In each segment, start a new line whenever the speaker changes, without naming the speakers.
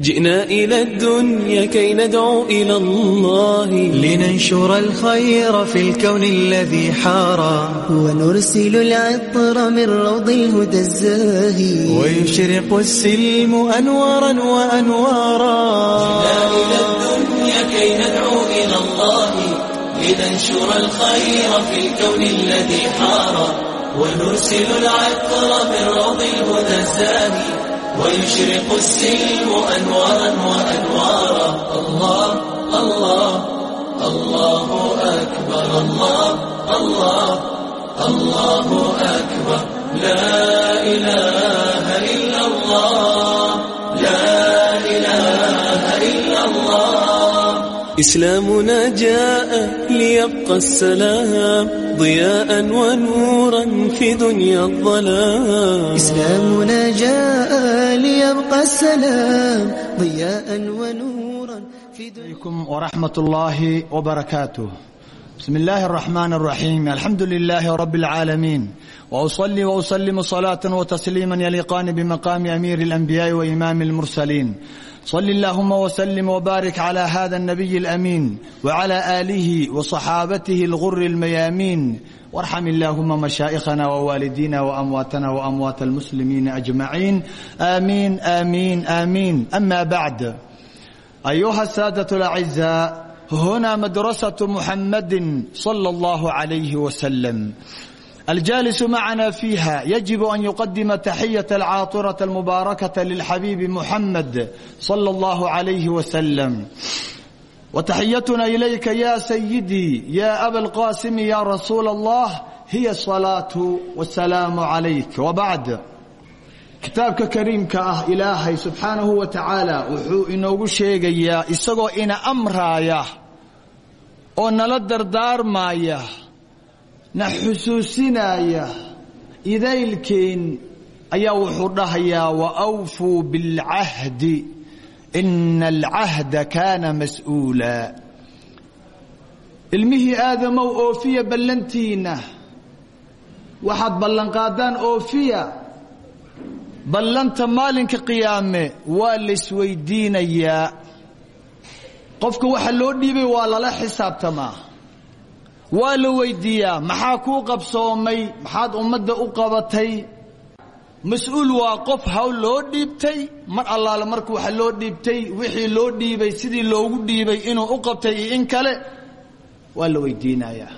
جئنا إلى الدنيا كي ندعو إلى الله
لننشر الخير في الكون الذي حارى
ونرسل العطر من روض الهدى الزاهي
ويشرق السلم أنوارا وأنوارا
جئنا إلى الدنيا كي ندعو إلى الله لننشر الخير في الكون الذي حارى ونرسل العطر من روض الهدى الزاهي ويشرق السلم أنوارا وأنوارا الله الله الله أكبر الله الله الله أكبر لا إله إلا الله إسلامنا جاء ليبقى السلام ضياء ونورا في دنيا الظلام
إسلامنا جاء ليبقى السلام ضياء ونورا في دنيا
عليكم ورحمة الله وبركاته بسم الله الرحمن الرحيم الحمد لله رب العالمين وأصلي وأسلم صلاة وتسليما يليقان بمقام أمير الأنبياء وإمام المرسلين صل اللهم وسلم وبارك على هذا النبي الأمين وعلى آله وصحابته الغر الميامين وارحم اللهم مشائخنا ووالدينا وأمواتنا وأموات المسلمين أجمعين آمين آمين آمين أما بعد أيها السادة الأعزاء هنا مدرسة محمد صلى الله عليه وسلم الجالس معنا فيها يجب أن يقدم تحية العاطرة المباركة للحبيب محمد صلى الله عليه وسلم وتحيتنا إليك يا سيدي يا أبا القاسم يا رسول الله هي الصلاة والسلام عليك وبعد kitaabka kariimka ah ilaahay subxaanahu wa tacaala wuxuu inoogu sheegayaa isagoo ina amraaya oo nala dardaarmaaya na xusuusinaya idaylkeen ayaa wuxuu dhahayaa waawfuu bilcahdi ina alcahda kaana mas'uula. Ilmihii aadamow oofiya ballantiinna waxaad ballanqaadaan oofiya ballanta maalinka qiyaame waa laysweydiinayaa qofka waxa loo dhiibay waa lala xisaabtamaa waa la weydiiyaa maxaa kuu qabsoomay maxaad ummadda u qabatay? Mas'uul waa qof hawl loo dhiibtay. Mar allaale marka waxa loo dhiibtay wixii loo dhiibay sidii loogu dhiibay inuu u qabtay iyo in kale waa la weydiinayaa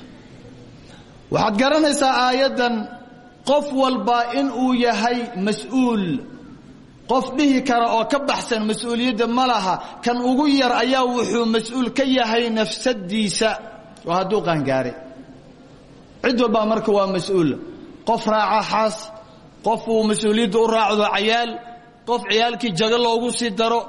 waxaad garanaysaa aayaddan qof walba in uu yahay mas'uul. Qof dhihi kara oo ka baxsan mas'uuliyadda ma laha. Kan ugu yar ayaa wuxuu mas'uul ka yahay nafsadiisa oo hadduu qaangaaray cid walbaa marka waa mas'uul. Qof raaca xaas qof uu mas'uuliyadda u raacdo cayaal qof ciyaalkii jago loogu sii daro.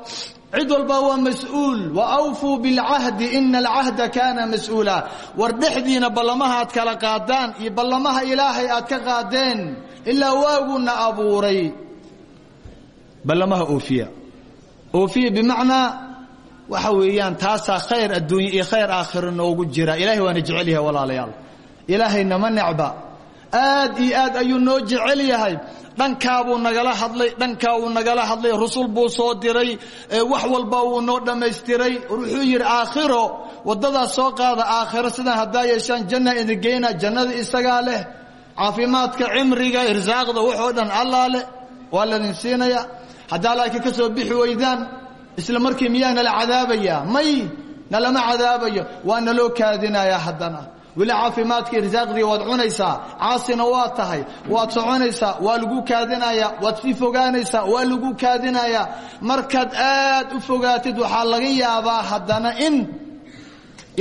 Cid walba waa mas'uul. Waawfuu bilcahdi ina alcahda kaana mas'uula. War dhexdiina ballamaha aad kala qaadaan iyo ballamaha ilaahay aad ka qaadeen ilaa waaguna abuuray. Ballamaha oofiya. Oofiya bimacnaa waxa weeyaan taasaa khayr adduunye iyo khayr aakhiro noogu jira. Ilahay waana jecel yahay walaalayaal. Ilaahay nama necba. Aad iyo aad ayuu noo yahay. Dhankaabuu nagala hadlay dhankaa nagala hadlay rusul buu soo diray wax walba wuu noo dhammaystiray. Wuxuu yidhi aakhiro wadadaas soo qaada aakhiro sidan haddaa yeeshaan janna idin geyna jannada isagaa leh caafimaadka cimriga irsaaqda waxoo dhan allaa leh waa haddaa laakiin ka bixi weydaan isla markii miyaa nala cadaabayaa may nalama cadaabayo. Waa naloo kaadinayaa haddana. Weli caafimaadka irsaaqdii waad cunaysaa caasina waa tahay waad soconaysaa waa lagu kaadinayaa waad sii fogaanaysaa waa lagu kaadinayaa markaad aad u fogaatid waxaa laga yaabaa haddana in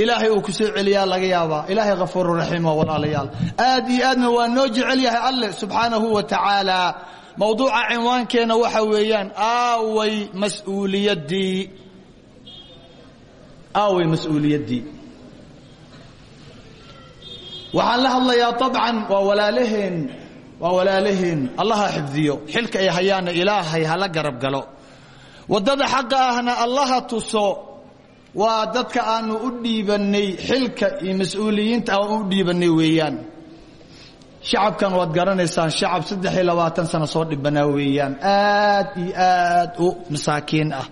ilaahay uu ku soo celiyaa laga yaabaa. Ilaahay kafuuru raxiim oo walaalayaal. Aad iyo aadna waa noo jecel yahay alleh subxaanahu wa tacaala mowduuca cinwaankeenna waxa weeyaan aaway mas'uuliyaddii aaway mas'uuliyaddii waxaan la hadlayaa abcan waa walaalaheen waa walaalaheen allaha xifdiyo xilka ay hayaana ilaahay hala garab galo. Waddada xaqa ahna allaha tuso waa dadka aanu u dhiibanay xilka iyo mas'uuliyiinta aan u dhiibanay weeyaan shacabkan waad garanaysaan shacab saddex iyo labaatan sano soo dhibanaa weeyaan. Aad iyo aad u masaakiin ah.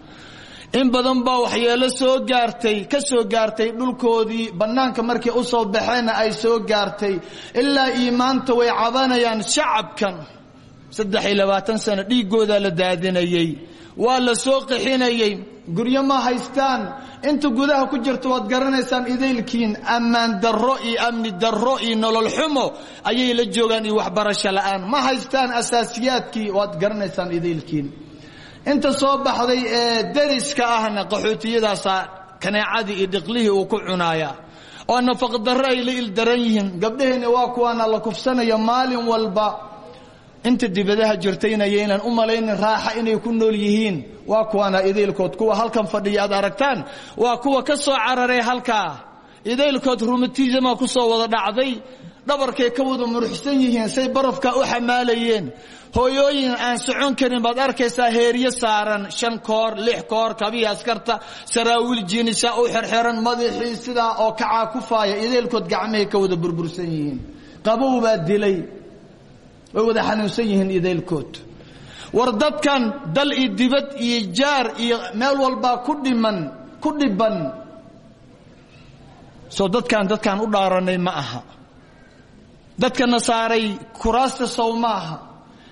In badan baa waxyeelo soo gaartay ka soo gaartay dhulkoodii bannaanka markay u soo baxeenna ay soo gaartay. Ilaa maanta way cabanayaan shacabkan. Saddex iyo labaatan sano dhiiggoodaa la daadinayey waa la soo qixinayey guryo ma haystaan. Inta gudaha ku jirta waad garanaysaan idaylkiin ammaan darro iyo amni darro iyo nolol xumo. Ayay la joogaan iyo waxbarasho la'aan. Ma haystaan asaasiyaadkii waad garanaysaan idaylkiin inta soo baxday ee dariska ahna qaxootiyadaasaa kaneecadii iyo dhiqlihii uu ku cunaaya oo nafaqdarro ay la ildaran yihiin. Gabdhaheenni waa kuwaana la kufsanaya maalin walba inta dibadaha jirtayna yaynan u malaynin raaxa inay ku nool yihiin. Waa kuwaana idaylkood kuwa halkan fadhiya aragtaan? Waa kuwa ka soo cararay halkaa idaylkood rumatisma ku soo wada dhacday? Dhabarkay ka wada muruxsan yihiin say barafka u xamaalayeen. Hooyooyin aan socon karin baad arkaysaa heeryo saaran shan koor lix koor kabihi askarta saraawiil jiinisa u xerxeran madaxii sidaa oo kacaa kufaaya idaylkood gacmahay ka wada burbursan yihiin. Qabow baa dilay way wada xanuunsan yihiin idaylkood war dadkan dal iyo dibad iyo jaar iyo meel walbaa ku dhiman ku dhiban. Soo dadkaan dadkaan u dhaaranay ma aha. Dadkana saaray kuraasta sow maaha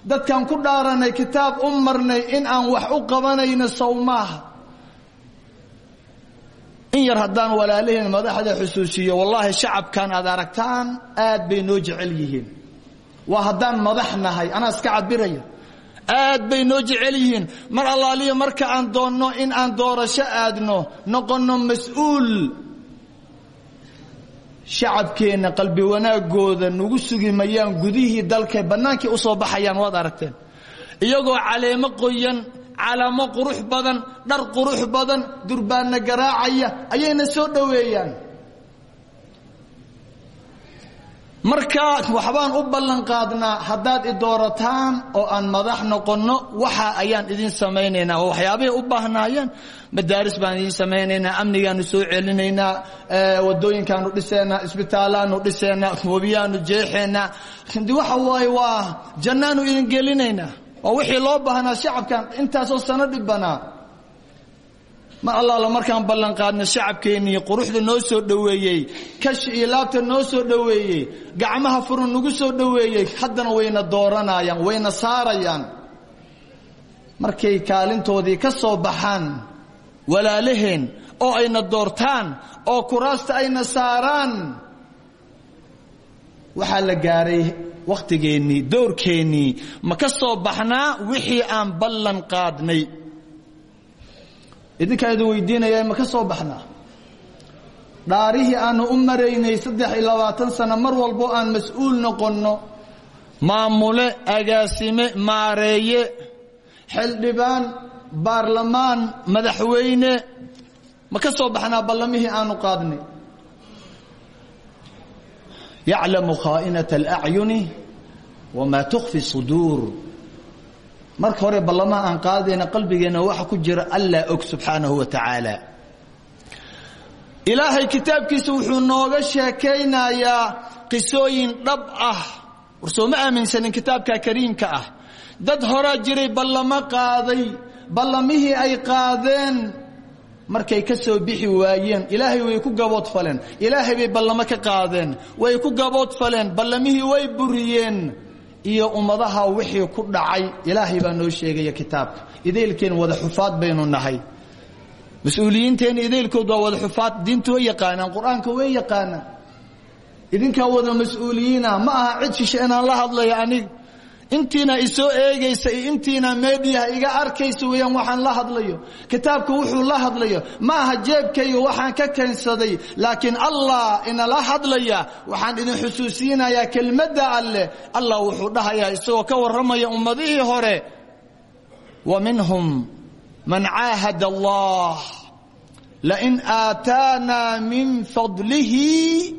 dadkaan ku dhaaranay kitaab u marnay in aan wax u qabanayno sow maaha in yar haddaan walaalaheen madaxda xusuusiyo wallaahi shacabkan aad aragtaan aad bay noo jecel yihiin waa haddaan madax nahay anaa iska cabiraya aad bay noo jecel yihiin. Mar allaaliya marka aan doonno in aan doorasho aadno noqonno mas'uul. Shacabkeenna qalbi wanaagooda nagu sugi mayaan gudihii dalka bannaankii u soo baxayaan waad aragteen. Iyagoo caleemo qoyan calamo qurux badan dhar qurux badan durbaanna garaacaya ayayna soo dhoweeyaan marka waxbaan u ballan qaadnaa haddaad i doorataan oo aan madax noqonno waxa ayaan idin samaynaynaa oo waxyaabahay u baahnaayeen madaaris baan idin samaynaynaa amnigaanu soo celinaynaa wadooyinkaanu dhiseynaa isbitaalaanu dhiseynaa webiyaanu jeexaynaa de waxa waaye waa jannaanu idin gelinaynaa oo wixii loo baahnaa shacabkan intaasoo sano dhibanaa mar allaala markaan ballan qaadna shacabkeennii quruxda noo soo dhoweeyey kashi iyo laabta noo soo dhoweeyey gacmaha furun nagu soo dhoweeyey haddana wayna dooranayaan wayna saarayaan. Markay kaalintoodii ka soo baxaan walaalaheen oo ayna doortaan oo kuraasta ayna saaraan waxaa la gaaray wakhtigeennii doorkeennii ma ka soo baxnaa wixii aan ballan qaadnay idinkaa idin weydiinaya ma ka soo baxnaa dhaarihii aanu u maraynay sano mar walbo aan mas'uul maamule agaasime maareeye xildhibaan baarlamaan madaxweyne ma ka baxnaa ballamihii aanu qaadnay? Yaclamu khaa'inata alacyuni wamaa tukfi suduur marka hore ballamaha aan qaadayna qalbigeenna waxa ku jira allaa og subxaanahu wa tacaala. Ilaahay kitaabkiisa wuxuu nooga sheekaynayaa qisooyin dhab ah. War soo ma aaminsanin kitaabka kariimka ah. Dad horaa jiray ballamo qaaday ballamihii ay qaadeen markay ka soo bixi waayeen. Ilaahay way ku gaboodfaleen ilaahay bay ballamo ka qaadeen. Way ku gaboodfaleen ballamihii way buriyeen iyo ummadaha wixii ku dhacay ilaahay baa noo sheegaya kitaabka. Idaylkeen wada xufaad baynu nahay. Mas'uuliyiinteenna idaylkood waa wada xufaad diinta way yaqaanaan qur'aanka way yaqaanaan. Idinkaa wada mas'uuliyiina ma aha cid shishe la hadlayo anig intiina isoo eegaysa iyo intiina meediyaha iga arkaysa weeyaan waxaan la hadlayo. Kitaabka wuxuu la hadlayo ma aha jeebkayga waxaan ka keensaday laakiin allah inala hadlaya waxaan idin xusuusinayaa kelmadda alleh allah wuxuu dhahayaa isagoo ka warramaya ummadihii hore wa minhum man caahad allah lain aataanaa min fadlihi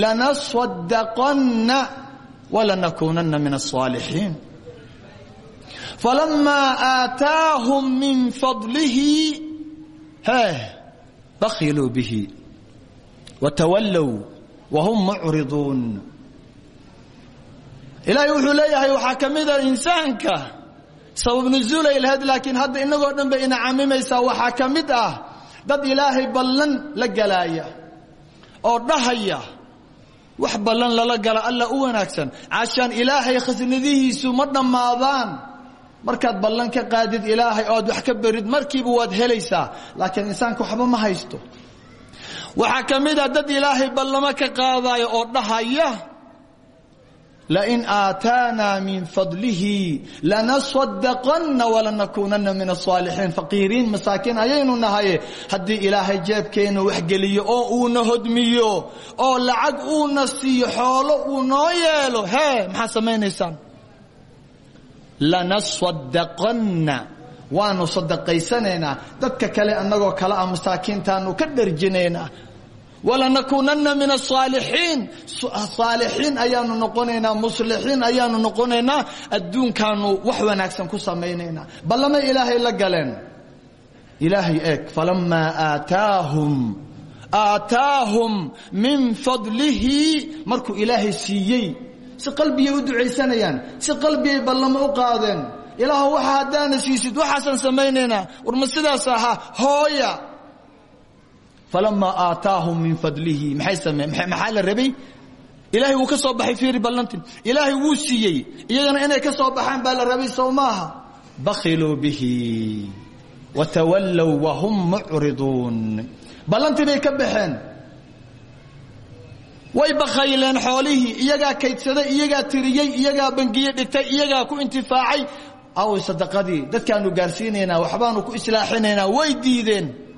lanasadaqanna ولنكونن من الصالحين. فلما آتاهم من فضله بخلوا به وتولوا وهم معرضون. ilaahay wuxuu leeyahay waxaa ka mida insaanka sabab nuzuul ay lahayd laakiin hadda inagoo dhan bay inacamimaysaa waxaa ka ah dad ilaahay ballan la galaaya oo dhahaya wax ballan lala gala alla u wanaagsan. Cashaan ilaahay khasnadihiisu ma dhammaadaan. Markaad ballan ka qaadid ilaahay oad wax ka berid markiiba waad helaysaa. Laakiin insaanka waxba ma haysto. Waxaa ka mid a dad ilaahay ballamo ka qaadaya oo dhahaya lain aataanaa min fadlihi lanasadaqanna walanakuunana min asaalixiin faqiiriin masaakiin ayaynu nahaye haddii ilaahay jeebkeenna waxgeliyo oo uuna hodmiyo oo lacag uuna siiyo xoolo uu noo yeelo hee maxaa samaynaysaan lanasadaqanna waanu sadaqaysanaynaa dadka kale annagoo kale ah masaakiintaanu ka dharjinaynaa walanakuunana min asaalixiin saalixiin ayaanu noqonaynaa muslixiin ayaanu noqonaynaa adduunkaanu wax wanaagsan ku samaynaynaa. Ballamay ilaahay la galeen. Ilaahay eeg falamaa aataahum aataahum min fadlihi. Markuu ilaahay siiyey si qalbiyay u ducaysanayaan si qalbiyay ballamo u qaadeen. Ilaah waxa haddaana siisid waxaasaan samaynaynaa. War ma sidaas ahaa hooya falamaa aataahum min fadlihi maxay sameen maxaa la rabay ilaahay wuu ka soo baxay fiiri ballantin ilaahay wuu siiyey. iyagana inay ka soo baxaan baa la rabay sow maaha. bakhiluu bihi watawallow wahum mucriduun ballantii bay ka baxeen. way bakhayleen xoolihii. iyagaa kaydsaday iyagaa tiriyey iyagaa bangiye dhigtay iyagaa ku intifaacay away sadaqadii dadkaanu gaarsiinaynaa waxbaanu ku islaaxinaynaa way diideen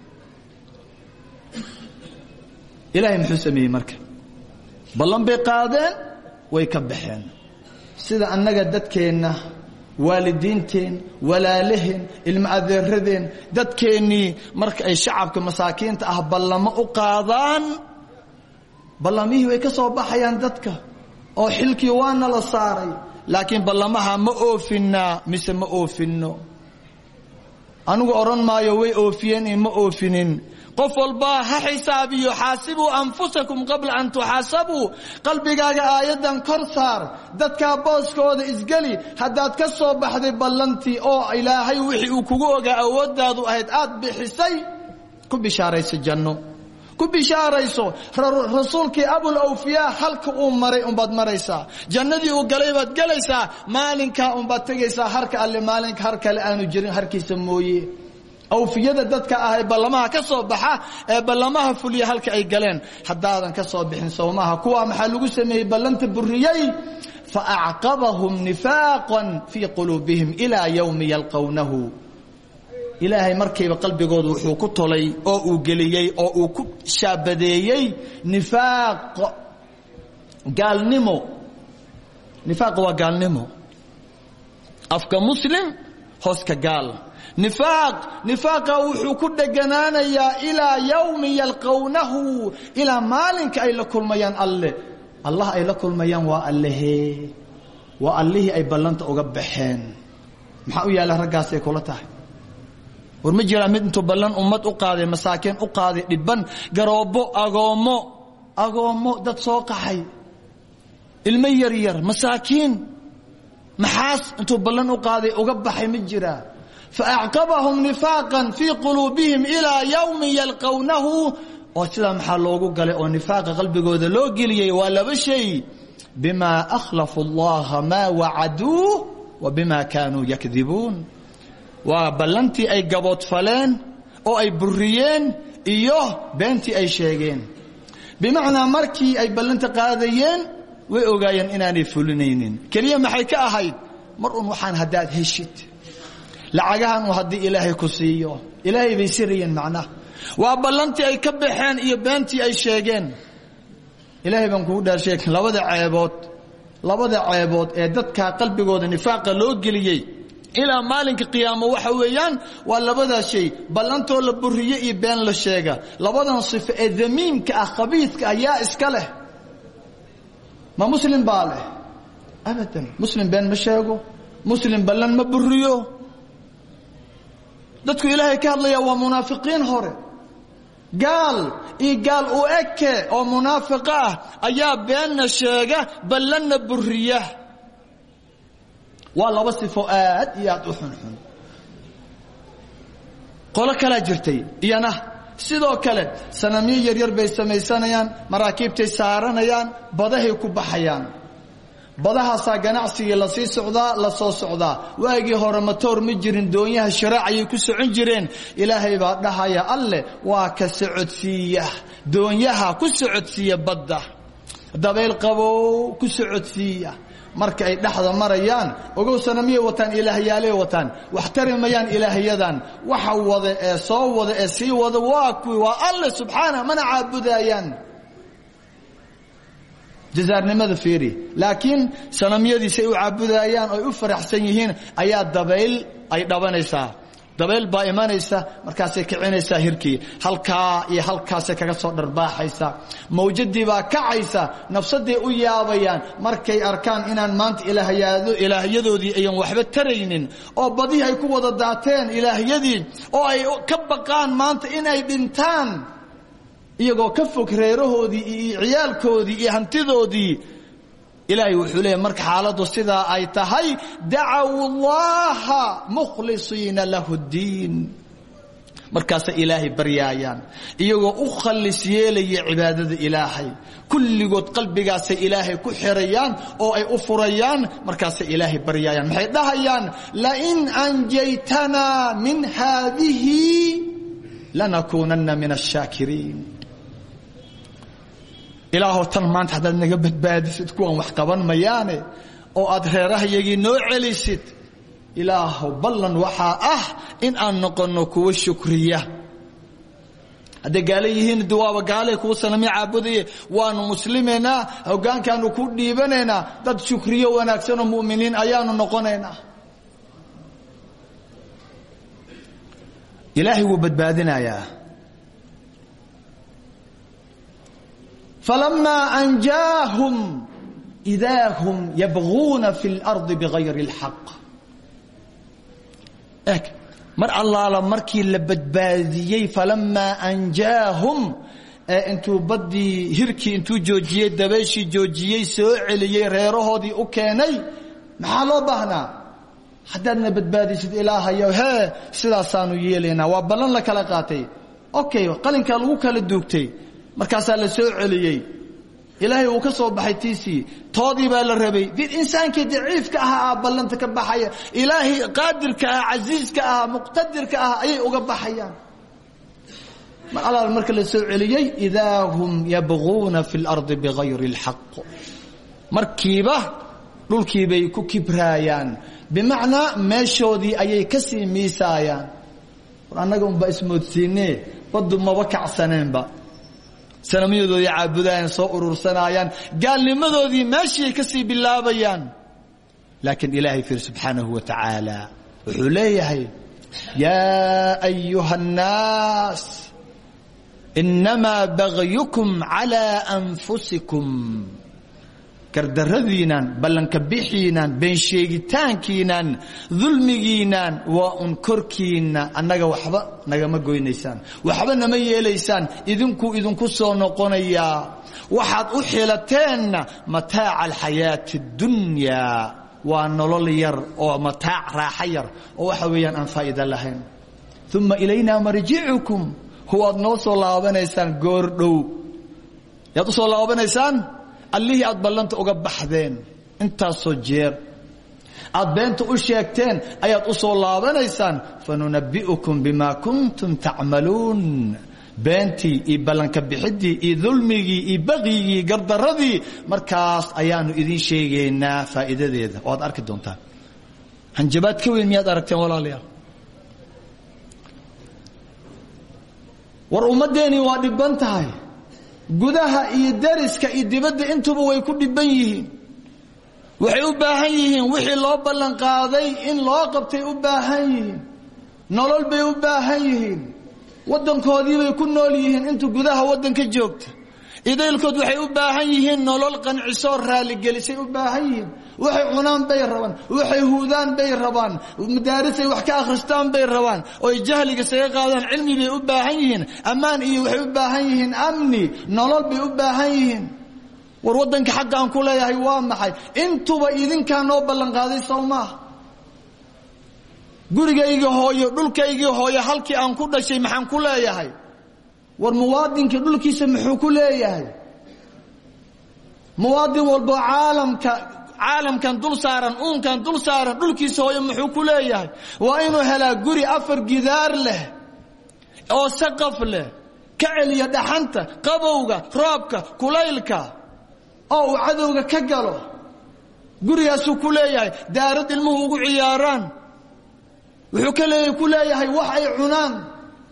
ilaahay muxuu sameeyey marka. Ballan bay qaadeen way ka baxeen. Sida annaga dadkeenna waalidiinteen walaalaheen ilmo adeeradeen dadkeennii marka ay shacabka masaakiinta ah ballamo u qaadaan ballamihii way ka soo baxayaan dadka oo xilkii waana la saaray. Laakiin ballamaha ma oofinaa mise ma oofinno? Anigu odhan maayo way oofiyeen ma oofinin qof walbaa ha xisaabiyo xaasibuu anfusakum qabla an tuxaasabuu qalbigaaga aayaddan kor saar dadkaa booskooda isgeli haddaad ka soo baxday ballantii oo ilaahay wixii uu kugu ogaa awooddaadu ahayd aad bixisay ku bishaarayso janno. Ku bishaarayso rasuulkii abul awfiyaa halka uu maray unbaad maraysaa. Jannadii uu galay baad gelaysaa maalinkaa unbaad tegaysaa harka alle maalinka har kale aanu jirin harkiisa mooye awfiyada dadka ah ee ballamaha ka soo baxa ee ballamaha fuliya halka ay galeen. Haddaadan ka soo bixin sowmaha kuwaa maxaa lagu sameeyey ballanta buriyey faacqabahum nifaaqan fii quluubihim ilaa yowmi yalqownahu ilaahay markiiba qalbigooda wuxuu ku tolay oo uu geliyey oo uu ku shaabadeeyey nifaaq. Gaalnimo. Nifaaq waa gaalnimo. Afka muslim hooska gaal nifaaqa wuxuu ku dheganaanayaa ilaa yowmi yalqownahu ilaa maalinka ay la kulmayaan alle. Allah ay la kulmayaan waa allehe. Waa allihii ay ballanta uga baxeen. Maxaa u yaalla raggaasay kula tahay? War ma jiraa mid intuu ballan ummad u qaaday masaakiin u qaaday dhibban garoobo agoommo agoommo dad soo qaxay ilmo yaryar masaakiin. Maxaas intuu ballan u qaaday uga baxay ma jiraa faacqabahum nifaaqan fii quluubihim ilaa yowmi yalqownahu oo sidaa maxaa loogu galay oo nifaaqa qalbigooda loo geliyey waa laba shay bima akhlafu allaha maa wacaduuh wa bima kaanuu yakdibuun waa ballantii ay gaboodfaleen oo ay buriyeen iyo beentii ay sheegeen bimacnaa markii ay ballanta qaadayeen way ogaayeen inaanay fulinaynin keliya maxay ka ahayd mar un waxaan haddaad heshid lacagahan haddii ilaahay ku siiyo. Ilaahay bay sirayeen macnaha waa ballantii ay ka baxeen iyo beentii ay sheegeen. Ilaahay baan kugu dhaasheeg labada ceebood labada ceebood ee dadka qalbigooda nifaaqa loo geliyey ilaa maalinka qiyaamo waxa weeyaan waa labadaa shay. Ballantoo la buriye iyo been la sheega. Labadan sifo ee damiimka ah khabiidka ah yaa iska leh. Ma muslim baa leh? Abadan. Muslim been ma sheego? Muslim ballan ma buriyo dadku ilaahay ka hadlaya waa munaafiqiin hore. Gaal iyo gaal u eke oo munaafiqa ah ayaa beenna sheega ballanna buriya waa laba sifo aad iyo aad u xunxun. Qolo kalaa jirtay iyana sidoo kale sanamyo yaryar bay samaysanayaan maraakiibtay saaranayaan badahay ku baxayaan badahaasaa ganacsigii la sii socdaa la soo socdaa. Waagii hore matoor ma jirin doonyaha sharaacayay ku socon jireen. Ilaahay baa dhahaya alleh waa ka socodsiiya. Doonyaha ku socodsiiya badda. Dabayl qabow ku socodsiiya. Marka ay dhexda marayaan ogow sanamiyay wataan? Ilaahyaaley wataan. Wax tari mayaan ilaahyadan waxa wada ee soo wada ee sii wada waa kuwi waa alle subxaana mana caabudaayaan jazaarnimada fiiri. Laakiin sanamyadiisay u caabudaayaan oy u faraxsan yihiin ayaa dabayl ay dhabanaysaa. Dabayl baa imanaysa markaasay kicinaysaa hirkii. Halkaa iyo halkaasay kaga soo dharbaaxaysa mawjadii baa kacaysa nafsaday u yaabayaan. Markay arkaan inaan maanta ilaahyadoodii ayan waxba taraynin oo badihii ay ku wada daateen ilaahyadii oo ay ka baqaan maanta inay dhintaan iyagoo ka fog reerahoodii iyo ciyaalkoodii iyo hantidoodii ilaahay wuxuu leeyahy marka xaaladdu sidaa ay tahay dacaw llaha mukhlisiina lahu ilaahay baryaayaan iyagoo u yeelaya cibaadada ilaahay. Kulligood qalbigaasay ilaahay ku xirayaan oo ay u furayaan markaasay ilaahay baryaayaan. Maxay dhahayaan? Lain anjaytanaa min haadihi lanakuunanna min ashaakiriin ilaahow tan maanta haddaad naga badbaadisid kuwan wax qaban mayaane oo aad reerahayagii noo celisid. Ilaahow ballan waxaa ah in aan noqonno kuwo shukriya. Hadday gaala yihiin duwaaba gaalay kuwa sanamyo caabudaya waanu muslimaynaa hoggaankaanu ku dhiibanaynaa. Dad shukriyo wanaagsanoo mu'miniin ayaanu noqonaynaa. Ilaahay wuu badbaadinayaa falamaa anjaahum idaa hum yabguuna fi اlardi bigayri اlxaq eg mar allaala markii la badbaadiyey falamaa anjaahum ee intuu baddii hirkii intuu joojiyey dabayshii joojiyey soo celiyey reerahoodii u keenay maxaa loo baahnaa haddaadna badbaadisid ilaahayo hee sidaasaanu yeelaynaa waa ballan la kala qaatay okay qalinkaa lagu kala duugtay markaasaa la soo celiyey. Ilaahay uu ka soo baxay tiisii. Toodii baa la rabay. Did insaankii daciifka ahaa ah ballanta ka baxaya. Ilaahay qaadirka ah casiiska ah muqtadirka ah ayay uga baxayaan. Mar allaal marka la soo celiyey? Idaa hum yabguuna fi اlardi bigayri اlxaq markiiba dhulkiibay ku kibraayaan. Bimacnaa meeshoodii ayay ka sii miisaayaan. War annaga unba ismoodsiine baddu maba kacsaneenba sanamyadoodii caabudaayaan soo urursanaayaan gaalnimadoodii meeshiiay ka sii bilaabayaan. Laakiin ilaahay fiir subxaanahu wa tacaala wuxuu leeyahay yaa ayuha annaas innamaa bagyukum calaa anfusikum gardaradiinan ballanka bixiinan been sheegitaankiinan dulmigiinan waa un korkiinna annaga waxba nagama goynaysaan. Waxba nama yeelaysaan. Idinkuu idinku soo noqonayaa waxaad u xilateenna mataaca alxayaati اdunyaa waa nolol yar oo mataac raaxo yar. Oo waxa weeyaan aan faa'iida lahayn. Uma ilaynaa marjicukum huwaad noo soo laabanaysaan goor dhow. Yaad u soo laabanaysaan allihii aad ballanta uga baxdeen intaasoo jeer. Aad beenta u sheegteen ayaad u soo laabanaysaan fanunabi'ukum bima kuntum tacmaluun beentii iyo ballanka bixiddii iyo dulmigii iyo baqyigii gardaradii markaas ayaanu idiin sheegaynaa faa'iidadeeda. Oo aad arki doontaan hanjabaad ka weyn miyaad aragteen walaalayaal war ummaddeenii waa dhibban tahay gudaha iyo dariska iyo dibadda intuba way ku dhibban yihiin. Waxay u baahan yihiin wixii loo ballan qaaday in loo qabtay u baahan yihiin. Nolol bay u baahan yihiin. Waddankoodiibay ku nool yihiin inta gudaha waddanka joogta idaylkood waxay u baahan yihiin nolol qancisoo raaligelisay u baahan yihiin. Waxay cunaan bay rabaan waxay huudaan bay rabaan madaarisay wax ka akhristaan bay rabaan oy jahliga isaga qaadaan cilmi bay u baahan yihiin ammaan iyo waxay u baahan yihiin amni nolol bay u baahan yihiin. War waddanka xaggaan ku leeyahay waa maxay? Intuba idinkaa noo ballan qaaday sow maaha gurigaygii hooyo dhulkaygii hooyo halkii aan ku dhashay maxaan ku leeyahay war muwaadinka dhulkiisa muxuu ku leeyahay? Muwaadin walbo caalamka caalamkan dul saaran uunkan dul saaran dhulkiisa hooyo muxuu ku leeyahay? Waa inuu helaa guri afar gidaar leh oo saqaf leh ka celiya dhaxanta qabowga roobka kulaylka oo uu cadowga ka galo. Gurigaasuu ku leeyahay daarad ilmuhu ugu ciyaaraan wuxuu ka leeyahay ku leeyahay wax ay cunaan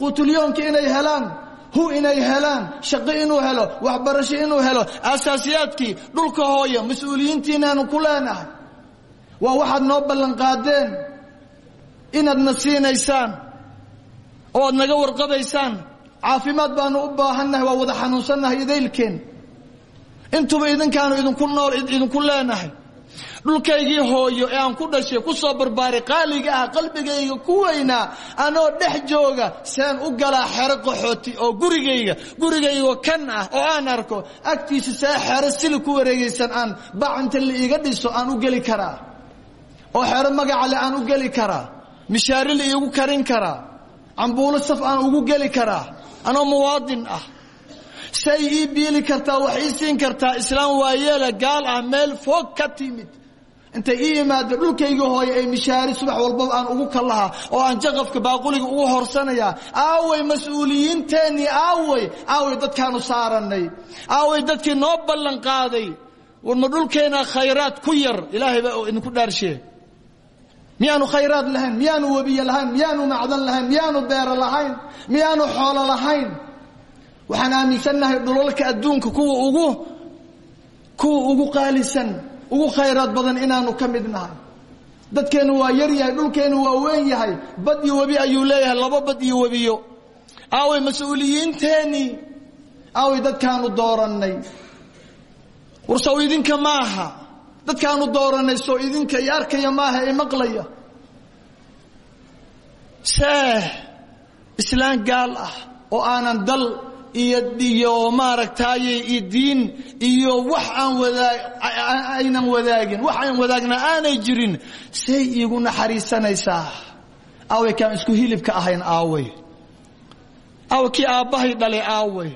quutulyoonka inay helaan hu inay helaan shaqo inuu helo waxbarasho inuu helo. Asaasiyaadkii dhulka hooyo mas'uuliyiintiinaanu ku leenahay. Waa waxaad noo ballanqaadeen inaadna siinaysaan oo aad naga warqabaysaan. Caafimaad baanu u baahannahay waa wada xanuunsannahay idaylkeen intuba idinkaanu idinku nool idinku leenahay dhulkaygii hooyo ee aan ku dhashay ku soo barbaaray qaaliga ah qalbigayga ku weynaa anoo dhex jooga seen u galaa xero qaxooti oo gurigayga gurigaygo kan ah oo aan arko agtiisa see xero sili ku wareegaysan aan bacanta la iiga dhiso aan u geli karaa. Oo xero magacale aan u geli karaa. Mishaari la iigu karin karaa. Cambuulo saf aan ugu geli karaa. Anoo muwaadin ah. Say ii biili kartaa wax ii siin kartaa islaam waayeela gaal ah meel foog ka timid intay ii imaado dhulkaygii hooye ay mishaari subax walbaba aan ugu kallahaa oo aan jaqafka baaquliga ugu horsanayaa aaway mas'uuliyiinteennii aaway aaway dadkaanu saarannay. Aaway dadkii noo ballan qaaday. War ma dhulkeena khayraad ku yar ilaahay baa idinku dhaarshe. Miyaanu khayraad lahayn miyaanu webiye lahayn miyaanu macdan lahayn miyaanu beero lahayn miyaanu xoolo lahayn. Waxaan aaminsannahay dhulalka adduunka kuwa ugu kuwa ugu qaalisan ugu khayraad badan inaanu ka mid nahay. Dadkeennu waa yar yahay dhulkeennu waa weyn yahay bad iyo webi ayuu leeyahay laba bad iyo webiyo. Aaway mas'uuliyiinteennii aaway dadkaanu doorannay. War sow idinka maaha dadkaanu doorannay soo idinka i arkaya maaha ee maqlaya. Seeh islaan gaal ah oo aanan dal iyo maaragtaaye iyo diin iyo wax aan wadaa aynan wadaagin wax aan wadaagna aanay jirin say iigu naxariisanaysaa. Aaway kaan isku hilibka ahayn aaway aaway kii aabbahay dhalay aaway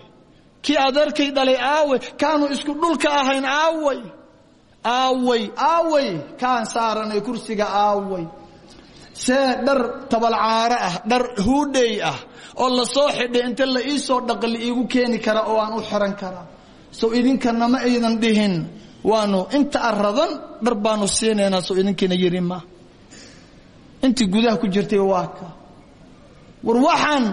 kii adeerkay dhalay aaway kaanu isku dhulka ahayn aaway aaway aaway kaan saaranay kursiga aaway see dhar tabalcaaro ah dhar huudhey ah oo la soo xidhay inta la ii soo dhaqa la iigu keeni kara oo aan u xihan karaa sow idinkana ma aydan dhihin waanu inta aradan dhar baanu siinaynaa sow idinkiina yidhi ma. Gudaha ku jirtay waa ka. War waxaan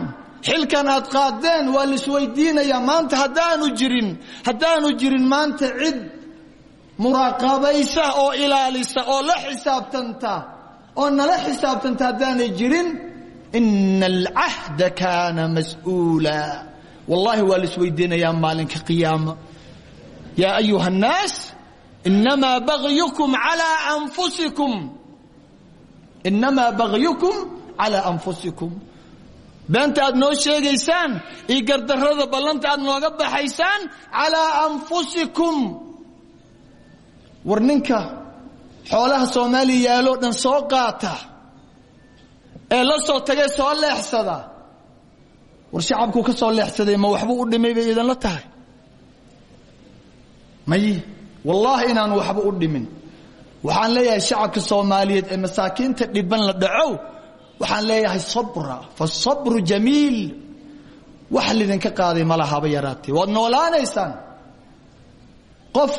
xilkan aad qaadeen waa laisweydiinayaa maanta haddaanu jirin haddaanu jirin maanta cid muraaqabaysa oo ilaalisa oo la xisaabtanta oo nala xisaabtanta haddaanay jirin ina alcahda kaana mas'uula. Wallaahi waa laisweydiinayaa maalinka qiyaama yaa ayuha اnnaas inamaa bagyukum alaa anfusikum. Inamaa bagyukum calaa anfusikum. Beenta aad noo sheegaysaan iyo gardarrada ballanta aad nooga baxaysaan calaa anfusikum. War ninka xoolaha soomaaliya yaaloo dhan soo qaata ee la soo tagay soo leexsada. War shacabkuu ka soo leexsaday ma waxbuu u dhimay bay idinla tahay. May wallaahi inaanu waxba u dhimin. Waxaan leeyahay shacabka soomaaliyeed ee masaakiinta dhiban la dhacow waxaan leeyahay sabra fasabru jamiil. Wax lidinka qaaday ma lahaba yaraatee waad noolaanaysaan. Qof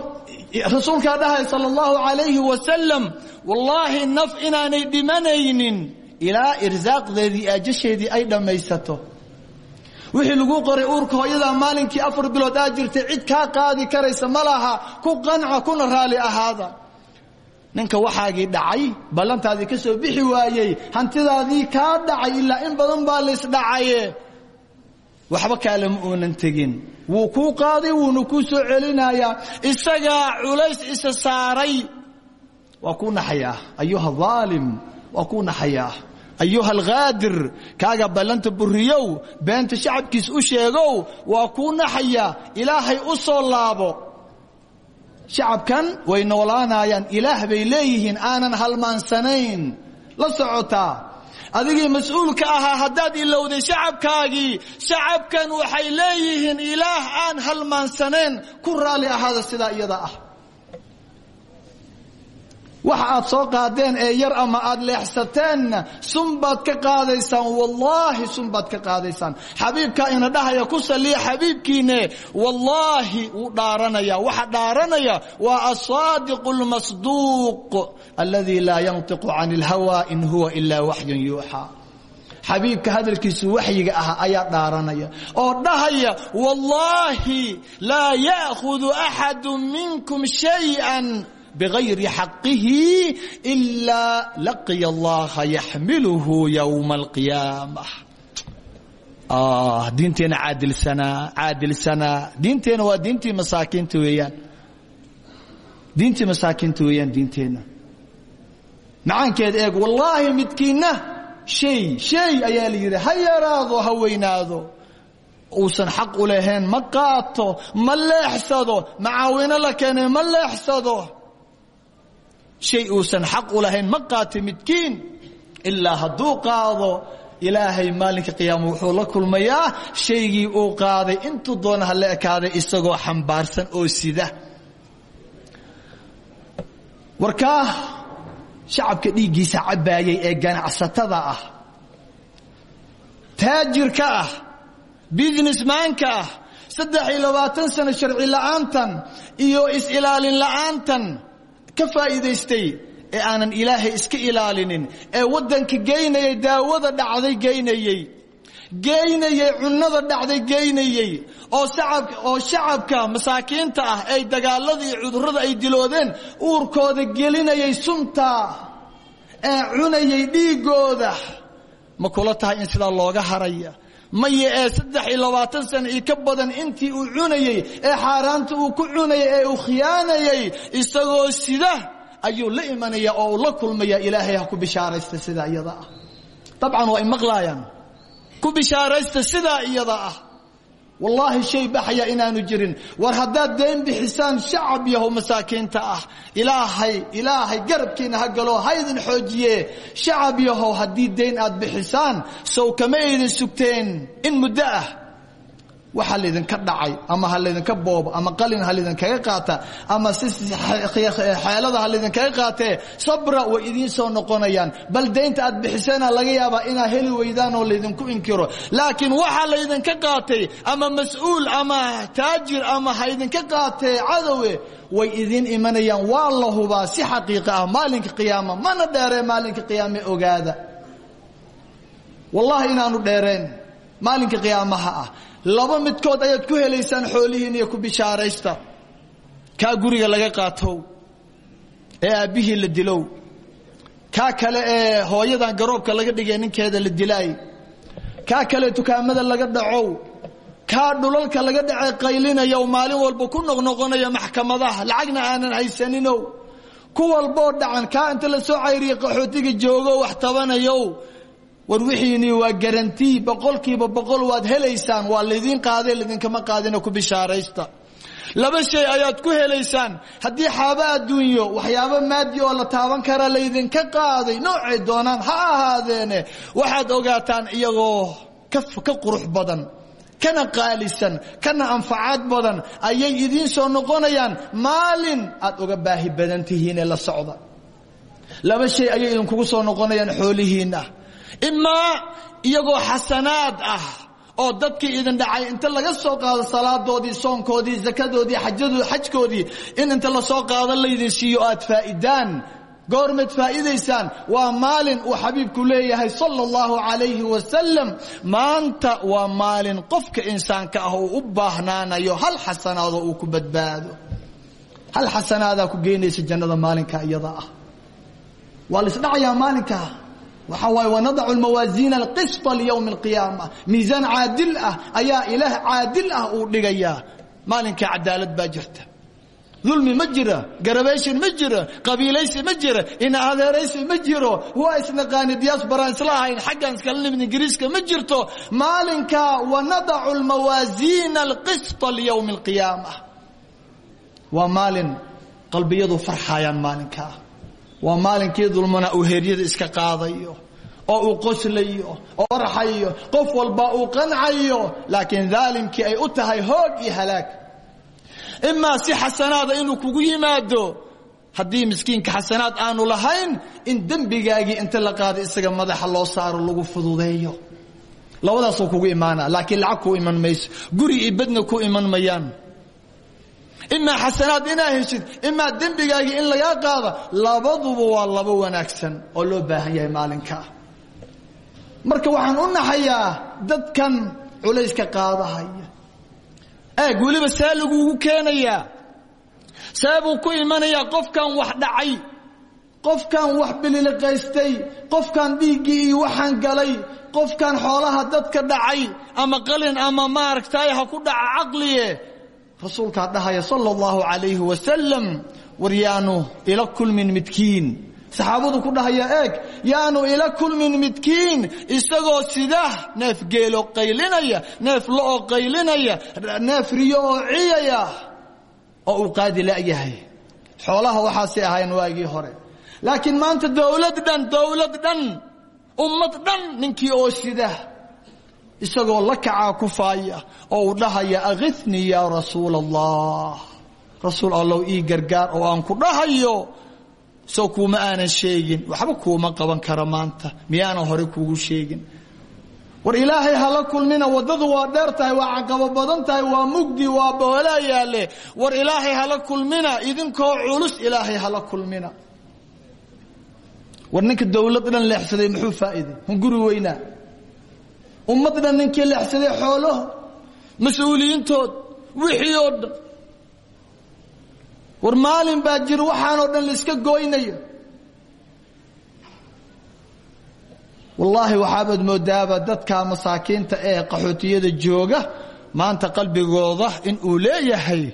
rasuulkaa dhahay sal اllahu alayhi wasalam wallaahi naf inaanay dhimanaynin ilaa irsaaqdeedii aajasheedii ay dhammaysato. Wixii lagu qoray uurka hooyadaa maalinkii afar bilood aa jirtay cid kaa qaadi karaysa ma laha ku qanca kuna raali ahaada. Ninka waxaagii dhacay ballantaadii ka soo bixi waayey hantidaadii kaa dhacay ilaa in badan baa laysdhacaye waxba kaalama uunan tegin. Wuu kuu qaaday wuuna kuu soo celinayaa. Isagaa culays isa saaray. Waa kuu naxayaa. Ayuha aalim waa kuu naxayaa ayuha alkhaadir kaaga ballanta buriyow beenta shacabkiis u sheegow waa kuu naxayaa ilaahay u soo laabo shacabkan way noolaanayaan ilaah bay leeyihiin aanan halmaansanayn la socotaa adigii mas'uulka ahaa haddaad ilowday shacabkaagii shacabkan waxay leeyihiin ilaah aan halmaansanayn ku raali ahaada sidaa iyada ah waxa aad soo qaadeen ee yar ama aad leexsateenna sun baad ka qaadaysaan wallaahi sun ka qaadaysaan. Xabiibkaa ina dhahaya ku saliya xabiibkiine wallaahi wuu dhaaranaya. Waxa dhaaranaya waa asaadiqu lmasduuq aladi laa yantiqu can اlhawa in huwa ilaa waxyun yuuxaa xabiibka hadalkiisu waxyiga ah ayaa dhaaranaya. Oo dhahaya wallaahi laa ya'khudu axadu minkum shayئa bغayri xaqihi إilaa laqiya اllaha yaxmiluhu ywma اlqiyaamة diinteena caadilsanaa caadilsanaa diinteena waa diintii masaakiinta weeyaan diintii masaakiinta weeyaan diinteenna macaankeeda eeg wallaahi midkiinna shay shay ayaa la yidhi ha yaraado ha weynaado uusan xaq u lahayn ma qaato ma leexsado macaawino la keenay ma leexsado shay uusan xaq u lahayn ma qaata midkiin ilaa hadduu qaado ilaahay maalinka qiyaama wuxuu la kulmayaa shaygii uu qaaday intuu doona ha la ekaaday isagoo xambaarsan oo sida. Warkaa shacabka dhiiggiisa cabbaayay ee ganacsatada ah taajirka ah businessmaanka ah saddex iyo labaatan sano sharci la'aantan iyo is-ilaalin la'aantan ka faa'iidaystay ee aanan ilaahay iska ilaalinin ee waddanka geynayay daawada dhacday geynayey geynayey cunnada dhacday geynayey oo sacab oo shacabka masaakiinta ah ay dagaalada iyo cudurrada ay diloodeen uurkooda gelinayay sunta ee cunayay dhiiggooda. Ma kula tahay in sidaa looga haraya maye ee saddex iyo labaatan sana ka badan intii uu cunayey ee xaaraanta uu ku cunayay ee uu khiyaanayay isagoo sida ayuu la imanaya oo uu la kulmaya ilaahay ha ku bishaaraysta sidaa iyada ah. Dabcan waa imaqlaayaan ku bishaaraysta sidaa iyada ah wallaahi shay baxaya inaanu jirin. War haddaad deen bixisaan shacab yahow masaakiinta ah. Ilaahay ilaahay garabkiina ha galo haydin xoojiye. Shacab yahow haddii deyn aad bixisaan sow kama aydin sugteen. In muddo ah waxa laydinka dhacay ama ha laydinka boobo ama qalin ha laydinkaga qaata ama si xeelada ha laydinkaga qaatee sabra way idiin soo noqonayaan. Bal daynta aad bixiseena laga yaabaa inaa heli weydaan oo laydinku inkiro. Laakiin waxa laydinka qaatay ama mas'uul ama taajir ama ha idinka qaatee cadowe way idiin imanayaan. Waa la hubaa si xaqiiqa ah maalinka qiyaama mana dheeree maalinka qiyaame ogaada. Wallahi inaanu dheereen maalinka qiyaamaha ah laba midkood ayaad ku helaysaan xoolihiin iyo ku bishaaraysta. Kaa guriga laga qaatow. Ee aabbihii la dilow. Kaa kale ee hooyadan garoobka laga dhigay ninkeeda la dilaay kaa kale dukaamada laga dhacow. Kaa dhulalka laga dhacay qaylinaya oo maalin walba ku noqnoqonaya maxkamadaha. Lacagna aanan haysaninow. Ku walboo dhacan. Kaa inta la soo cayriya qaxootiga joogo wax tabanayow war wixiini waa garantii boqolkiiba boqol waad helaysaan waa laydiin qaaday laydinkama qaadina ku bishaaraysta. Laba shay ayaad ku helaysaan haddii xaabo adduunyo waxyaabo maadi oo la taaban kara laydinka qaaday noocay doonaan ha ahaadeene waxaad ogaataan iyagoo ka qurux badan kana qaalisan kana anfacaad badan ayay idiin soo noqonayaan maalin aad uga baahi badan tihiine la socda. Laba shay ayay idinkugu soo noqonayaan xoolihiinna imaa iyagoo xasanaad ah oo dadkii idin dhacay inta laga soo qaado salaadoodii soonkoodii zakadoodii xajkoodii in inta la soo qaado laydin siiyo aad faa'idaan goormaad faa'iidaysaan. Waa maalin uu xabiibku leeyahay sala allahu calayhi wasalam maanta waa maalin qofka insaanka ah u baahnaanayo. Hal xasanaadoo uu ku badbaado? Hal xasanaadaa ku geynaysa jannada maalinka iyada ah? Waa laisdhacayaa maalinkaa waxa waay wanadacu lmawaaziina alqista liywmi alqiyaama miisaan caadil ah ayaa ilaah caadil ah uu dhigayaa maalinkai cadaalad baa jirta. Dulmi ma jira garabayshin ma jira qabiilaysi ma jira in adeeraysi ma jiro. Waa isnaqaani diaspora isla ahayn xaggan iskala nimid ingiriiska ma jirto. Maalinkaa wanadacu lmawaaziina alqista liyowmi alqiyaama waa maalin qalbiyadu farxayaan maalinkaa waa maalinkii dulmana uu heeryada iska qaadayo oo uu qoslayo oo farxayo qof walba uu qancayo laakiin daalimkii ay u tahay hoog iyo halaag. Imaa si xasanaada inuu kugu yimaado haddii miskiinka xasanaad aanu lahayn in dembigaagii inta la qaado isaga madaxa loo saaro lagu fududeeyo. Labadaasoo kugu imaana laakiin lacag kuu iman mayso guri iyo ku iman mayaan imaa xasanaad inaa heshid imaa dembigaagii in lagaa qaado labaduba waa labo wanaagsan oo loo baahan yahay maalinkaa marka waxaan u naxayaa dadkan culayska qaadahaya. Eeg weliba see lagugu keenayaa. See buu ku imanayaa qofkan wax dhacay qofkan wax bililiqaystay qofkan dhiiggii iyo galay qofkan xoolaha dadka dhacay ama qalin ama maaragtay ha ku dhaca caqliye rasuulkaa dhahaya sala allahu calayhi wasalam war yaanu ila kulmin midkiin. Saxaabadu ku dhahaya eeg yaanu ila kulmin midkiin isagoo sida neef geelo qaylinaya neef lo'oo qaylinaya neef riyo oo ciyaya oo uu qaadi la'yahay xoolaha waxaasay ahaayeen waagii hore. Laakiin maanta dowlad dhan dowlad dhan ummad dhan ninkii oo sida isagoo la kacaa kufaaya oo uu dhahaya akhithnii yaa rasuula allah rasuul allow ii gargaar oo aan ku dhahayo soo kuuma aanan sheegin. Waxba kuuma qaban kara maanta miyaanan hore kuugu sheegin. War ilaahay hala kulmina waddadu waa dheer tahay waa caqabo badan tahay waa mugdi waa boolaa yaalle war ilaahay hala kulmina idinkoo culus ilaahay hala kulmina. War ninka dowlad dhan leexsaday muxuu faa'iiday hunguri weynaa ummad dhan ninkii leexsaday xoolaho mas'uuliyiintood wixii oo dhan. War maalin baa jira waxaanoo dhan laiska gooynayo wallaahi waxaabaad moodaaba dadka masaakiinta ee qaxootiyada jooga maanta qalbigooda in uu leeyahay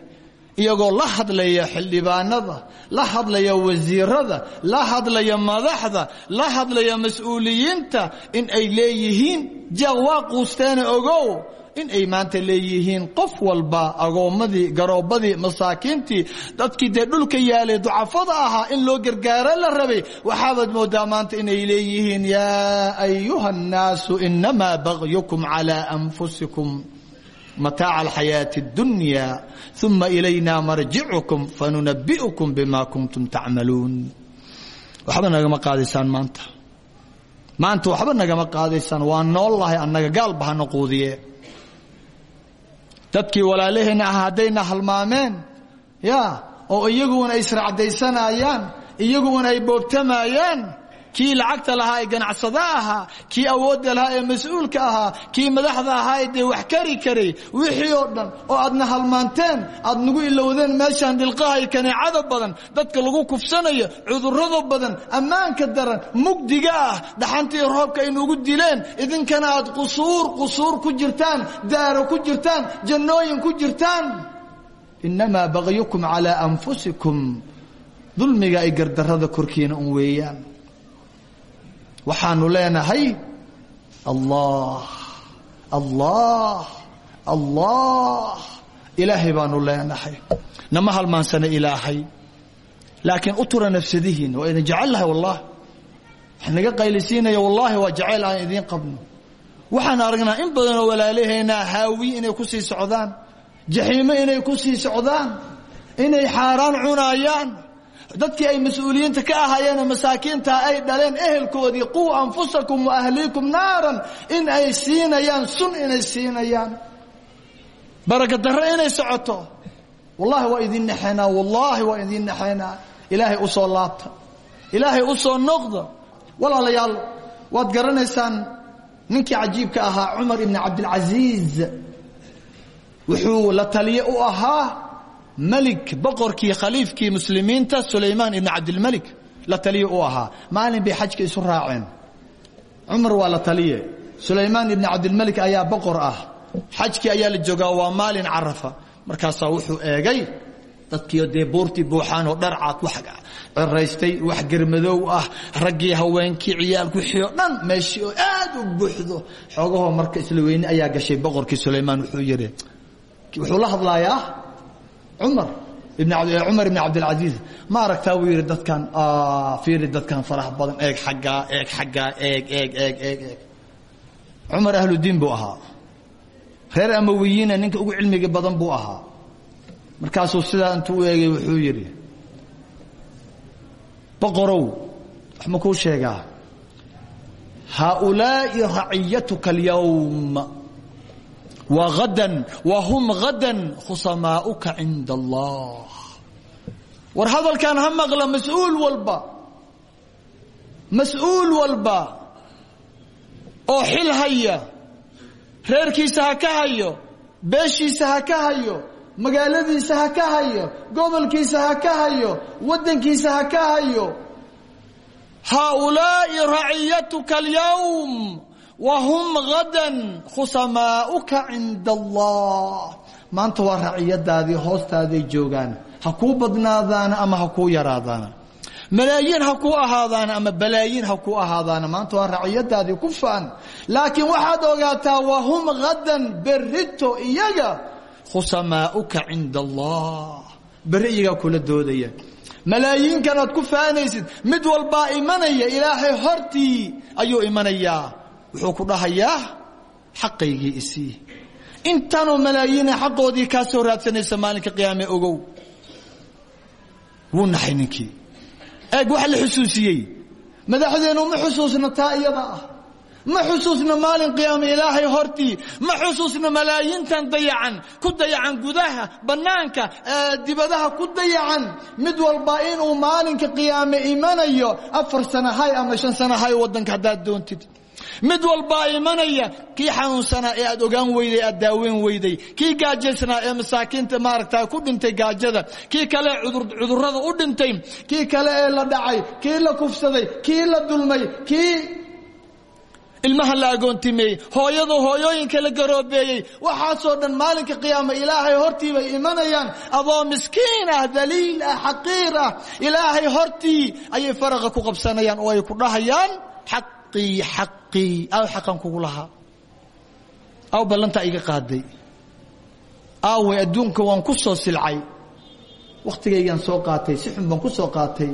iyagoo la hadlaya xildhibaanada la hadlaya wasiirada la hadlaya madaxda la hadlaya mas'uuliyiinta in ay leeyihiin jeeq waa quusteena ogow in ay maanta leeyihiin qof walba agoommadii garoobadii masaakiintii dadkii dee dhulka yaalay ducafada ahaa in loo gargaaro la rabay waxaabaad moodaa maanta inay leeyihiin yaa ayuha annaasu inamaa bagyukum calaa anfusikum mataaca alxayaati اdunya uma ilayna marjicukum fanunabi'ukum bima kuntum tacmaluun waxba nagama qaadaysaan maanta maanta waxba nagama qaadaysaan waa nool lahay annaga gaalba hana quudiye dadkii walaalaheenna ah haddayna halmaameen ya oo iyaguna ay isracdaysanayaan iyaguna ay boobtamayaan kii lacagta lahaa ee ganacsada ahaa kii awoodda lahaa ee mas'uulka ahaa kii madaxda ahaa ee dee wax kari karay wixii oo dhan oo aadna halmaanteen aad nagu ilowdeen meeshaan dhilqahay kaneecada badan dadka lagu kufsanayo cudurrada badan ammaanka daran mugdiga ah dhaxantii roobka ay nugu dileen idinkana aad qusuur qusuur ku jirtaan daaro ku jirtaan jannooyin ku jirtaan. Innamaa bagyukum calaa anfusikum dulmiga ay gardarrada korkiina un weeyaan waxaanu leenahay allah allah allah. Ilaahay baanu leenahay. Nama halmaansana ilaahay. Laakiin u tura nafsadihiina waa idin jecel lahay wallahi wax naga qaylisiinaya wallaahi waa jacayl aan idiin qabno. Waxaan aragnaa in badanoo walaalaheenaa haawi inay ku sii socdaan jaxiimo inay ku sii socdaan inay xaaraan cunaayaan dadkii ay mas'uuliyiinta ka ahaayeen masaakiintaa ay dhaleen ehelkoodii quu anfusakum wa ahliikum naaran in ay siinayaan sun inay siinayaan. Baraka darre inay socoto. Wallahi waa idin naxaynaa wallaahi waa idin naxaynaa ilaahay u laabta. Ilaahay u soo walaalayaal waad garanaysaan ninkii cajiibka ahaa cumar ibni cabdilcasiiz wuxuu la taliye u ahaa melig boqorkii khaliifkii muslimiinta sulaymaan ibni cabdilmelik la taliye u ahaa. Maalin bay xajka isu raaceen. Cumar waa la taliye. Sulaymaan ibni cabdilmelik ayaa boqor ah. Xajkii ayaa la joogaa waa maalin carafa. Markaasaa wuxuu eegay dadkiio dee buurtii buuxaan oo dharcaad wax ciraystay wax germadow ah raggii haweenkii ciyaalku wixii oo dhan meeshii oo aad u buuxdo. Xoogahoo marka isla weyne ayaa gashay boqorkii sulaymaan wuxuu yidhi wuxuu la hadlayaa cumar cumar ibn cabdilcasiis ma aragtaa buu yidhi dadkan fiiri dadkan farax badan eeg xaggaa eeg xaggaa eeg eeg eeg eeg eeg. Cumar ahludiin buu ahaa. Reer amawiyiina ninka ugu cilmiga badan buu ahaa. Markaasuu sidaa intuu u eegay wuxuu yidhi boqorow wax ma kuu sheegaa. Haaulaa'i raciyatuka alyawm wa hadan wa hum hadan khusamaa'uka cinda allah war hadalkan ha maqla mas'uul walba. Mas'uul walba. Oo xil haya. Reerkiisa ha ka hayo beeshiisa ha ka hayo magaaladiisa ha ka hayo gobolkiisa ha ka hayo waddankiisa ha ka hayo. Haaulaa'i raciyatuka alyawm wa hum hadan khusamaa'uka cinda allah maanta waa raciyadaadii hoostaaday joogaan ha kuu badnaadaana ama ha kuu yaraadaana malaayiin ha kuu ahaadaana ama balaayiin ha kuu ahaadaana maanta waa raciyadaadii ku faan laakiin waxaad ogaataa wa hum hadan berito iyaga khusamaa'uka cinda allah berri iyagaa kula doodaya malaayiinkan aad ku faanaysid mid walbaa imanaya ilaahay hortii ayuu imanayaa wuxuu ku dhahayaa xaqaygii isii intanoo malaayiina xaqoodii kaa soo raadsanaysa maalinka qiyaame ogow. Wuu naxay ninkii. Eeg waxa la xusuusiyey. Madaxdeenu ma xusuusna taa iyada ah. Ma xusuusna maalin qiyaame ilaahay hortii. Ma xusuusna malaayiintan dayacan ku dayacan gudaha bannaanka dibadaha ku dayacan. Mid walba inuu maalinka qiyaame imanayo afar sana hay ama shan sana hay waddanka haddaad doontid mid walbaa imanaya kii xanuunsanaa ee aad ogaan weyday aad daaweyn weyday. Kii gaajaysnaa ee masaakiinta maaragta ku dhintay gaajada. Kii kale cudurrada u dhintay. Kii kale ee la dhacay kii la kufsaday kii la dulmay kii ilmaha la agoontimeeyey hooyadu hooyooyinka la garoobeeyey. Waxaasoo dhan maalinka qiyaama ilaahay hortii bay imanayaan. Adoo miskiin ah daliil ah xaqiir ah. Ilaahay hortii ayay faraqa ku qabsanayaan oo ay ku dhahayaan xaqii xaqii aw xaqan kugu lahaa. Aw ballantaa iga qaaday. Aaway adduunka waan ku soo silcay. Wakhtigaygaan soo qaatay si xun baan ku soo qaatay.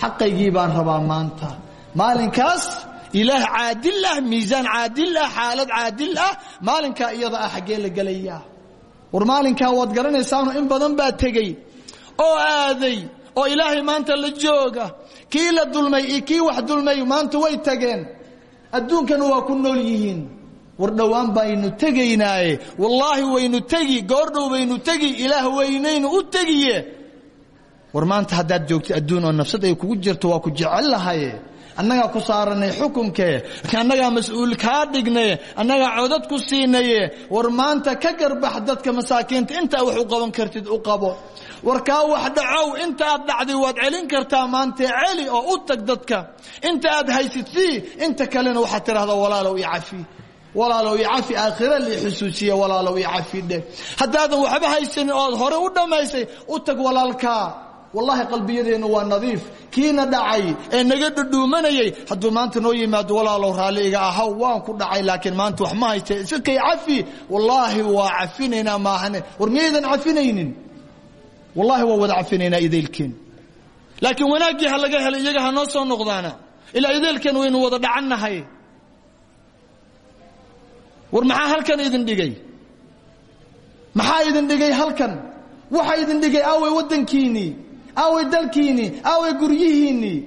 Xaqaygii baan rabaa maanta. Maalinkaas ilaah caadil ah miisaan caadil ah xaalad iyada ah xaggee la war maalinkaa waad garanaysaano in badan baa tegey. Oo aaday oo ilaahay maanta la jooga kii la dulmay iyo kii wax dulmay maanta way tageen. Adduunkana waa ku nool yihiin. War dhowaan baynu tegaynaaye. Wallaahi waynu tegi goordhow baynu tegi ilaah weynaynu u tegiye. War maanta haddaad joogto adduun oo nafsad ay kugu jirto waa ku jecel lahaye. Annagaa ku saaranay xukunkee annagaa mas'uul kaa dhignaye annagaa codad ku siinaye. War maanta ka garbax dadka masaakiinta intaa wax u qaban kartid u qabo war kaa wax dhacow inta aad dhacday waad celin kartaa maantee celi oo u tag dadka. Inta aad haysid inta kalena waxaad tidhahdaa walaalow i cafi walaalow i cafi aakhira lii xusuusiye walaalow i cafi dheh. Haddaadan waxba haysanin ood hore u dhammaysay u tag walaalkaa. Wallaahi qalbiyadeennu waa nadiif. Kiina dhacay ee naga dhudhuumanayay hadduu maanta noo yimaado walaalow raalli iga ahaw waan ku dhacay laakiin maanta wax ma hayste iska kay cafi waa cafinaynaa maahane war miyaydan cafinaynin wallaahi waa wada cafinaynaa idaylkeen laakiin wanaaggii ha laga helay iyaga ha noo soo noqdaana. Ilaa idaylkeen waynu wada dhacannahay. War maxaa halkan idin dhigay? Maxaa idin dhigay halkan? Waxa idin dhigay aaway waddankiinnii aaway dalkiinnii aaway guryihiinnii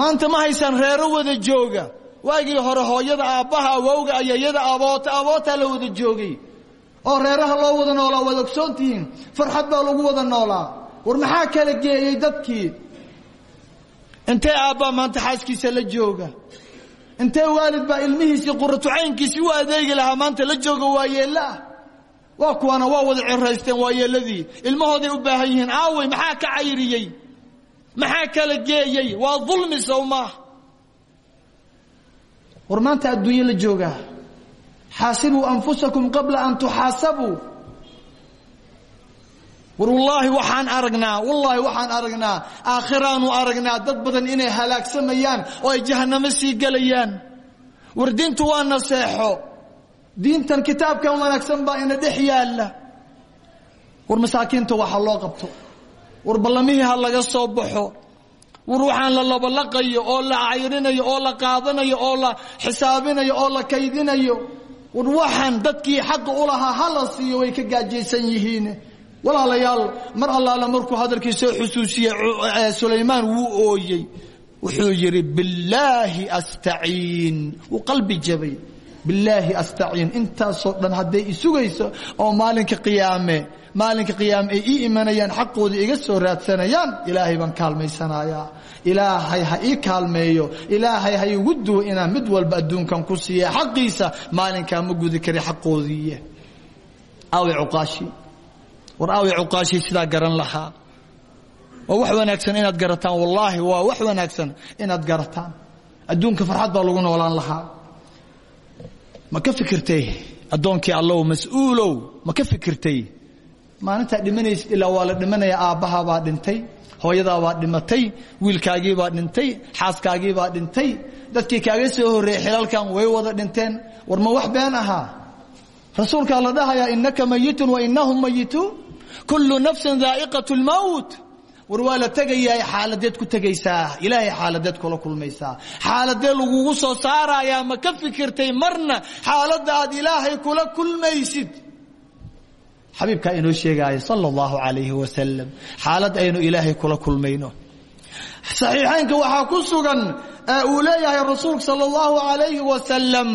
maanta ma haysaan reero wada jooga. Waagii hore hooyada aabbaha awowga ayayada aboota abootaa la wada joogay oo reeraha loo wada noolaa waad ogsoontihiin farxad baa lagu wada noolaa. War maxaa kala geeyey dadkii? Intee aabbaa maanta xaaskiisa la jooga? Intee waalid baa ilmihiisii quratucaynkiisii u adeegi lahaa maanta la jooga waayeellah waa kuwaana waa wada ciraysteen waayeeladii ilmahooday u baahan yihiin aawey maxaa ka cayriyey maxaa kala geeyey? Waa dulmi sow maah war maanta adduunyo la joogaa xaasibuu anfusakum qabla an tuxaasabuu war wallaahi waxaan aragnaa wallaahi waxaan aragnaa aakhiraanu aragnaa dad badan inay halaagsamayaan oo ay jahannamo sii gelayaan. War diintu waa naseexo. Diintan kitaabkan wanaagsan baa ina dhex yaalla. War masaakiinta waxa loo qabto. War ballamihii ha laga soo baxo. War waxaan la labalaqayo oo la cayrinayo oo la qaadanayo oo la xisaabinayo war waxaan dadkii xaqa u lahaa ha la siiyo way ka gaajaysan yihiin. Walaalayaal mar allaala markuu hadalkii soo xusuusiyey sulaymaan wuu ooyey. Wuxuu yidhi billaahi astaciin. Wuu qalbi jabay. Billaahi astaciin. Intaasoo dhan hadday isugayso oo maalinka qiyaame maalinka qiyaame ay ii imanayaan xaqoodii iga soo raadsanayaan ilaahay baan kaalmaysanayaa ilaahay ha ii kaalmeeyo. Ilaahay ha igu duwo inaan mid walba adduunkan ku siiya. Xaqiisa maalinkaa ma gudi kari xaqoodiiye. Aawi cuqaashi. War aawi cuqaashii sidaa garan lahaa. Waa wax wanaagsan inaad garataan. Wallaahi waa wax wanaagsan inaad garataan. Adduunka farxad baa lagu noolaan lahaa. Ma ka fikirtay? Addoonkii allow mas'uulow ma ka fikirtay maalintaa dhimanaysid ilaa waa la dhimanayaa aabbahabaa dhintay hooyadaabaa dhimatay wiilkaagiibaa dhintay xaaskaagiibaa dhintay. Dadkii kaaga soo horreeyey xilalkan way wada dhinteen. War ma wax been ahaa? Rasuulkaa la dhahayaa innaka mayitun wa innahum mayituun kullu nafsin daa'iqat lmowt war waa la tegayaa xaaladeed ku tegaysaa. Ilaahay xaaladeed kula kulmaysaa. Xaaladee lagugu soo saarayaa ma ka fikirtay marna xaaladda aad ilaahay kula kulmaysid xabiibkaa inoo sheegaaya sal اllahu alayhi wasalam xaalad aynu ilaahay kula kulmayno صaxiixaynka waxaa ku sugan uu leeyahay rasuulku salى اllahu alayhi wasalam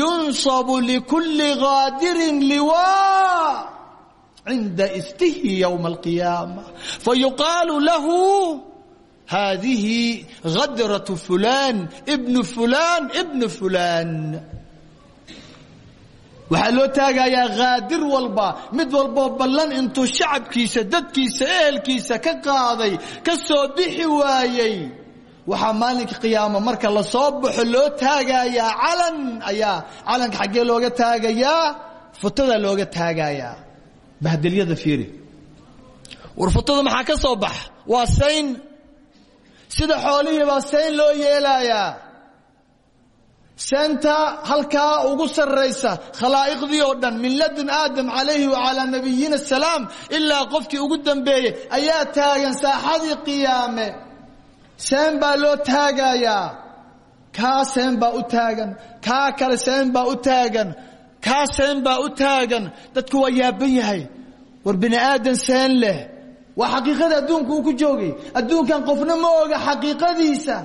yunصabu likuli gaadirin liwa cinda istihi ywma اlqiyaama fayuqaalu lahu hadihi gadraة fulan bn fulan bn fulan waxaa loo taagayaa khaadir walba mid walboo ballan intuu shacabkiisa dadkiisa ehelkiisa ka qaaday ka soo bixi waayey. Waxaa maalinka qiyaama marka la soo baxo loo taagayaa calan ayaa calanka xaggee looga taagayaa futada looga taagayaa. Bahdelyada fiiri. War futada maxaa ka soo bax? Waa sayn. Sida xoolihii baa sayn loo yeelayaa seenta halkaa ugu sarraysa khalaa'iqdii oo dhan min ladun aadam calayhi wacalaa nabiyina asalaam ilaa qofkii ugu dambeeyey ayaa taagan saaxadii qiyaame. Seen baa loo taagayaa. Kaa seen baa u taagan. Kaa kale seen baa u taagan. Kaa seen baa u taagan. Dadku waa yaaban yahay. War bini aadan seen leh. Waa xaqiiqada adduunka uu ku joogay. Adduunkan qofna ma oga xaqiiqadiisa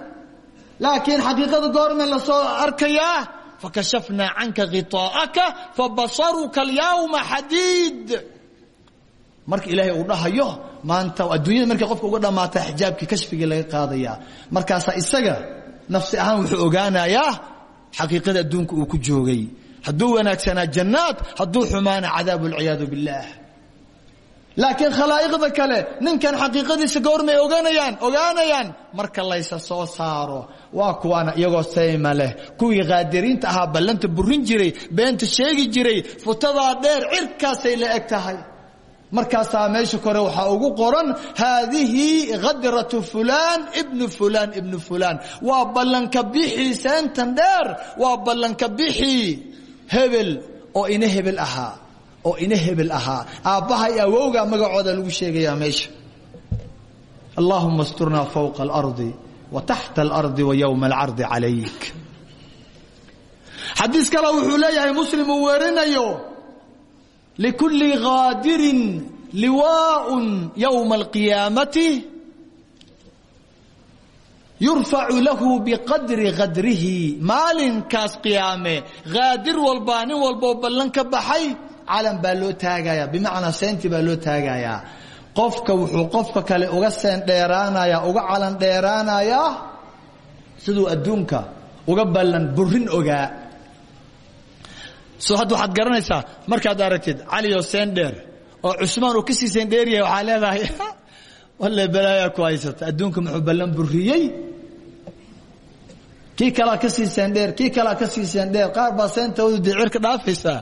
laakiin xaqiiqada goorme la soo arkayaa fakashafnaa canka khiطaa'aka fabasaruka alyawma xadiid. Marka ilaahay uu dhahayo maanta adduunyada markay qofka uga dhammaata xijaabkii kashfigii laga qaadayaa markaasaa isaga nafsi ahaan wuxuu ogaanayaa xaqiiqada adduunka uu ku joogay. Hadduu wanaagsanaa jannaad hadduu xumaana cadaab walciyaadu biاllah laakiin khalaa'iqda kale ninkan xaqiiqadiisa goormay oganayaan ogaanayaan marka laysa soo saaro waa kuwaana iyagoo sayma leh. Kuwii qaadiriinta ahaa ballanta burin jiray beenta sheegi jiray futadaa dheer cirkaasay la eg tahay. Markaasaa meesha kore waxaa ugu qoran haadihi hadratu fulaan ibnu fulaan ibnu fulaan. Waa ballanka bixii seentan dheer waa ballanka bixii hebel oo ina hebel ahaa oo ina hebel ahaa. Aabbaha iyo awowga magacooda lagu sheegayaa meesha. Allahuma asturnaa fowqa alardi wa taxta alardi wa yowma alcardi calayk. Xadiis kale wuxuu leeyahay muslim uu weerinayo likulli gaadirin liwaaءun yowma alqiyaamati yurfacu lahu biqadri kadrihi maalinkaas qiyaame gaadir walbaa nin walboo ballan ka baxay calan baa loo taagayaa bimacnaa seyntii baa loo taagayaa. Qofka wuxuu qofka kale uga seen dheeraanayaa uga calan dheeraanayaa siduu adduunka uga ballan burin ogaa. So hadda waxaad garanaysaa markaad aragtid cali oo seen dheer oo cusmaan uu ka sii seen dheer yahay waxaa leedahay walle balaayaa ku haysata adduunka muxuu ballan buriyey kii kalaa ka sii seen dheer kii kalaa ka sii seen dheer qaar baa seentoodu dee cirka dhaafaysaa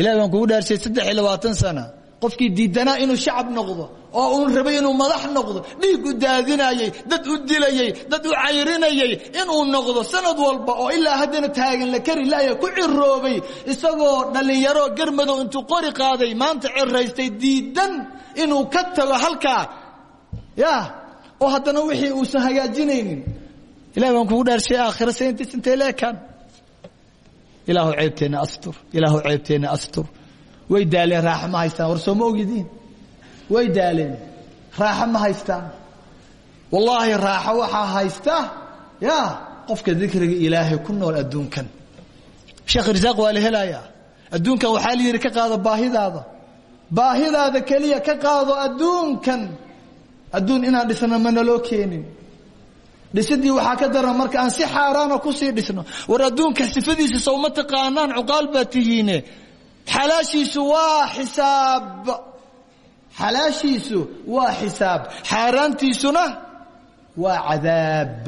ilahi baan kugu dhaarshay saddex iyo labaatan sana. Qofkii diidanaa inuu shacab noqdo oo uun rabay inuu madax noqdo dhiig u daadinayey dad u dilayey dad u cayrinayey inuu noqdo sanad walba oo ilaa haddana taagan la kari laaya ku ciroobay isagoo dhallinyaro garmadow intuu qori qaaday maanta ciraystay diidan inuu ka tago halkaa ya oo haddana wixii uusan hagaajinaynin. Ilahi baan kugu dhaarshay aakhira sayntiis intay leekaan ilaahu ceebteenna astur. Ilaahu ceebteenna astur. Way daaleen raaxo ma haystaan. War soo ma way daaleen. Raaxo ma haystaan? Wallaahi raaxo waxaa haysta? Ya qofka dikriga ilaahay ku nool adduunkan. Sheekh risaaq waa la helayaa adduunkan la yidhi ka qaado baahidaada. Baahidaada keliya ka qaado adduunkan. Adduun inaan dhisno ma naloo keenin dhisidii waxaa ka daran marka aan si xaaraana ku sii dhisno war adduunka sifadiisa sowma taqaanaan cuqaal baa tihiine. Xalaashiisu waa xisaab. Xalaashiisu waa xisaab. Xaaraantiisuna waa cadaab.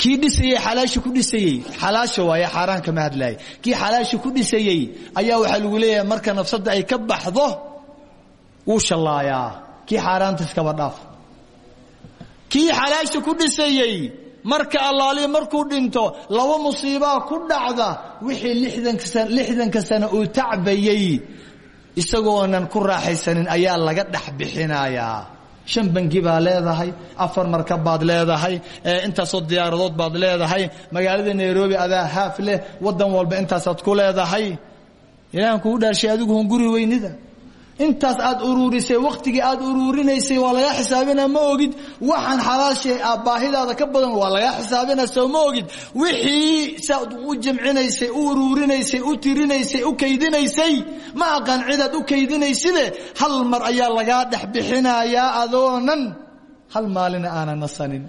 Kii dhisayey xalaasha ku dhisayey xalaasha waaye xaaraan kama hadlaayay kii xalaasha ku dhisayey ayaa waxaa lagu leeyahay marka nafsadda ay ka baxdo wuu shallaayaa. Kii xaaraanta iskaba dhaaf kii xalaasha ku dhisayey marka allaali markuu dhinto laba musiibaa ku dhacda wixii lixdanka sano uu tacbayey. Isagoonan ku raaxaysanin ayaa laga dhex shan bangi baa leedahay afar markab baad leedahay intaasoo diyaaradood baad leedahay. Magaalada nairobi adaa haaf leh wadan walba intaasaad ku leedahay. Ilahan kugu dhaarshay adigu hun guri weynida intaas aad uruurisay wakhtigii aad uruurinaysay waa lagaa xisaabinaa ma ogid. Waxaan xalaashay baahidaada ka badan waa lagaa xisaabinaa soo ma ogid. Wixii saad u jamcinaysay u uruurinaysay u tirinaysay u kaydinaysay ma aqaan cidaad u kaydinayside hal mar ayaa lagaa dhex bixinayaa adoonan hal maalina aanan nasanin.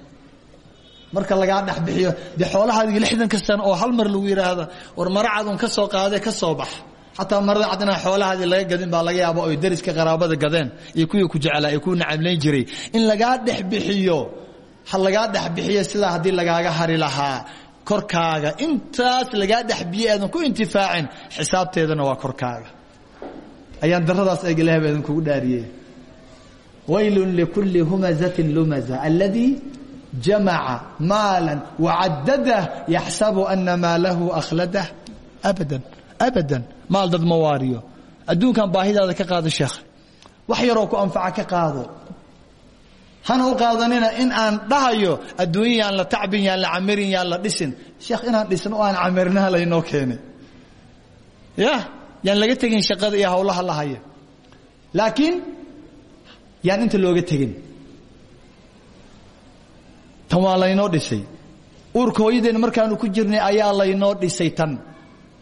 Marka lagaa dhex bixiyo dee xoolahaadigi lixdanka sano oo hal mar lagu yidhaahda war maracad un ka soo qaade ka soo bax xataa marada cadna xoolahaadii laga gadin baa laga yaaba oy dariska qaraabada gadeen iyo kuwii ku jeclaa ee ku nacamlayn jiray. In lagaa dhex bixiyo ha lagaa dhex bixiyo sidaa haddii lagaaga hari lahaa korkaaga. Intaas lagaa dhex biyo aadan ku intifaacin xisaabteedana waa korkaaga. Ayaan daradaas eeg ilahay ba idinkugu dhaariyey waylun likulli humazatin lumaza alladii jamaca maala wacadadah yaxsabu ana maalahu akhladah. Abadan abadan. Maal dad ma waariyo. Adduunkan baahidaada ka qaado sheekh. Wax yaroo ku anfaca ka qaado. Hana u qaadanina in aan dhahayo adduunya yaan la tacbin yaan la camirin yaan la dhisin. Sheekh inaan dhisno o aan camirnaha laynoo keenay ya yaan laga tegin shaqada iyo hawlaha la haya. Laakiin yaan inta looga tegin. Tan waa laynoo dhisay. Uurka hooyadeen markaanu ku jirnay ayaa laynoo dhisay tan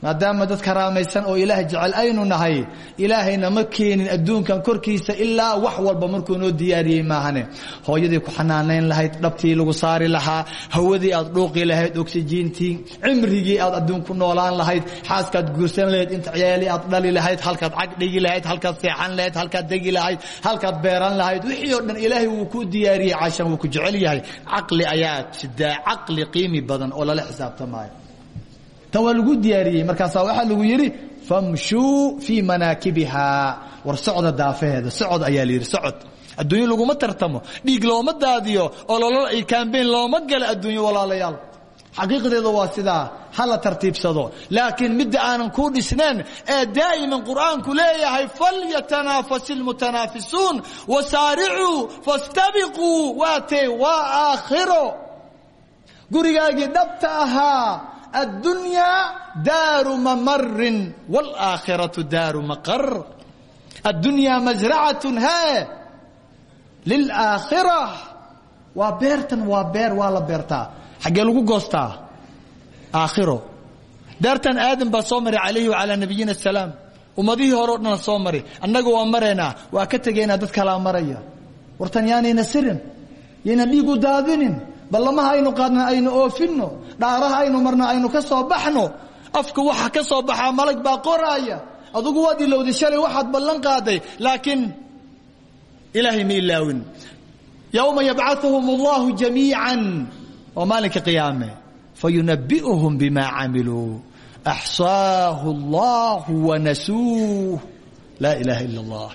maadaama dad karaamaysan oo ilaah jecel aynu nahay ilaahayna ma keenin adduunkan korkiisa ilaa wax walba markuu noo diyaariyey maahane. Hooyadii ku xanaanayn lahayd dhabtii lagu saari lahaa hawadii aad dhuuqi lahayd oksijiintii cimrigii aad adduun ku noolaan lahayd xaaskaad guursan lahayd inta ciyaali aad dhali lahayd halkaad cag dhigi lahayd halkaad seexan lahayd halkaad degi lahayd halkaad beeran lahayd wixii oo dhan ilaahay wuu ku diyaariyey cashan wuu ku jecel yahay. Caqli ayaa jidaa caqli qiimi badan oo lala xisaabtamaayo tan waa lagu diyaariyey. Markaasaa waxaa lagu yidhi famshuu fii manaakibiha war socda daafaheeda socod ayaa layidhi socod. Adduunyo laguma tartamo dhiig looma daadiyo oo lolol ay kaambeyn looma gala adduunyo walaalayaal. Xaqiiqdeedu waa sidaa ha la tartiibsado. Laakiin midda aanan kuu dhisnayn ee daa'iman qur'aanku leeyahay falyatanaafas ilmutanaafisuun wasaaricuu fastabiquu waatee waa aakhiro. Gurigaagii dhabta ahaa الدنيا دار ممر والآخرة دار مقر الدنيا مزرعة ها للآخرة وبيرتا وبير ولا بيرتا حق لغو قوستا آخره دارتن آدم بصومري عليه وعلى نبينا السلام ومضيه هورنا صومري أنك ومرنا وأكتغينا دتك لا مريا ورتن يعني نسرن ينا ديقو دادنين ballamaha aynu qaadna aynu oofinno dhaaraha aynu marna aynu ka soo baxno afka waxa ka soo baxaa malag baa qoraaya adugu waad ilowday shalay waxaad ballan qaaday laakiin ilaahay ma ilaawin yowma yabcauhum allahu jamiican waa maalinka qiyaame fayunabi'uhum bima camiluu axsaahu allahu wanasuuh laa ilaaha ila allah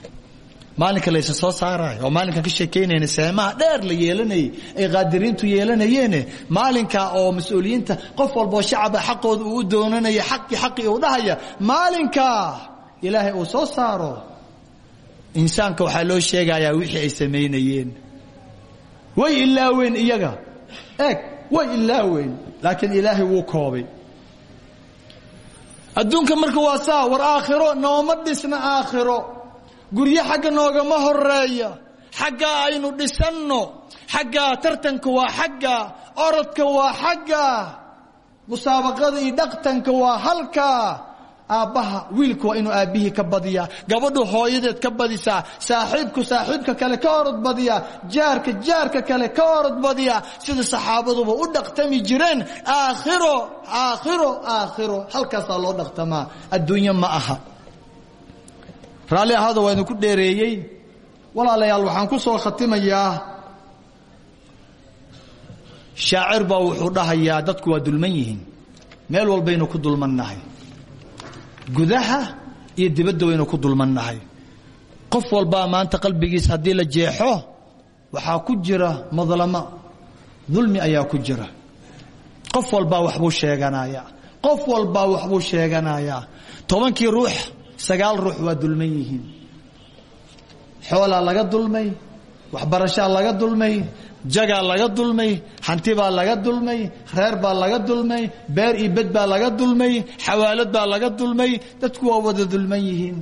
maalinka laysa soo saarayo oo maalinkan ka sheekaynayna seemaha dheer la yeelanayay ay qaadiriintu yeelanayeene. Maalinka oo mas'uuliyiinta qof walboo shacaba xaqooda uu u doonanaya xaqi xaqi uu dhahaya maalinka ilaahay uu soo saaro. Insaanka waxaa loo sheegayaa wixii ay samaynayeen. Way ilaaween iyaga. Eeg way ilaaween laakiin ilaahay wuu koobay. Adduunka marka waa saa war aakhiro nooma dhisna aakhiro guryo xagga noogama horreeya xaggaa aynu dhisanno. Xaggaa tartanka waa xaggaa orodka waa xaggaa musaabaqada iyo dhaqtanka waa halkaa aabbaha wiilku waa inuu aabbihii ka badiyaa. Gabadhu hooyadeed ka badisaa. Saaxiibku saaxiibka kale ka orod badiyaa. Jaarka jaarka kale ka orod badiyaa. Sida saxaabaduba u dhaqtami jireen. Aakhiro aakhiro aakhiro. Halkaasaa loo dhaqtamaa. Adduunyo ma aha raalli ahaada waa idinku dheereeyey. Walaalayaal waxaan ku soo khatimayaa. Shaacir baa wuxuu dhahayaa dadku waa dulman yihiin. Meel walbaynu ku dulmannahay. Gudaha iyo dibadda waynu ku dulmannahay. Qof walbaa maanta qalbigiis haddii la jeexo waxaa ku jira madlamo dulmi ayaa ku jira. Qof walbaa waxbuu sheeganayaa. Qof walbaa waxbuu sheeganayaa. Tobankii ruux sagaal ruux waa dulman yihiin xoolaa laga dulmay waxbarashaa laga dulmay jagaa laga dulmay hantibaa laga dulmay reer baa laga dulmay beer iyo bed baa laga dulmay xawaalad baa laga dulmay dadku waa wada dulman yihiin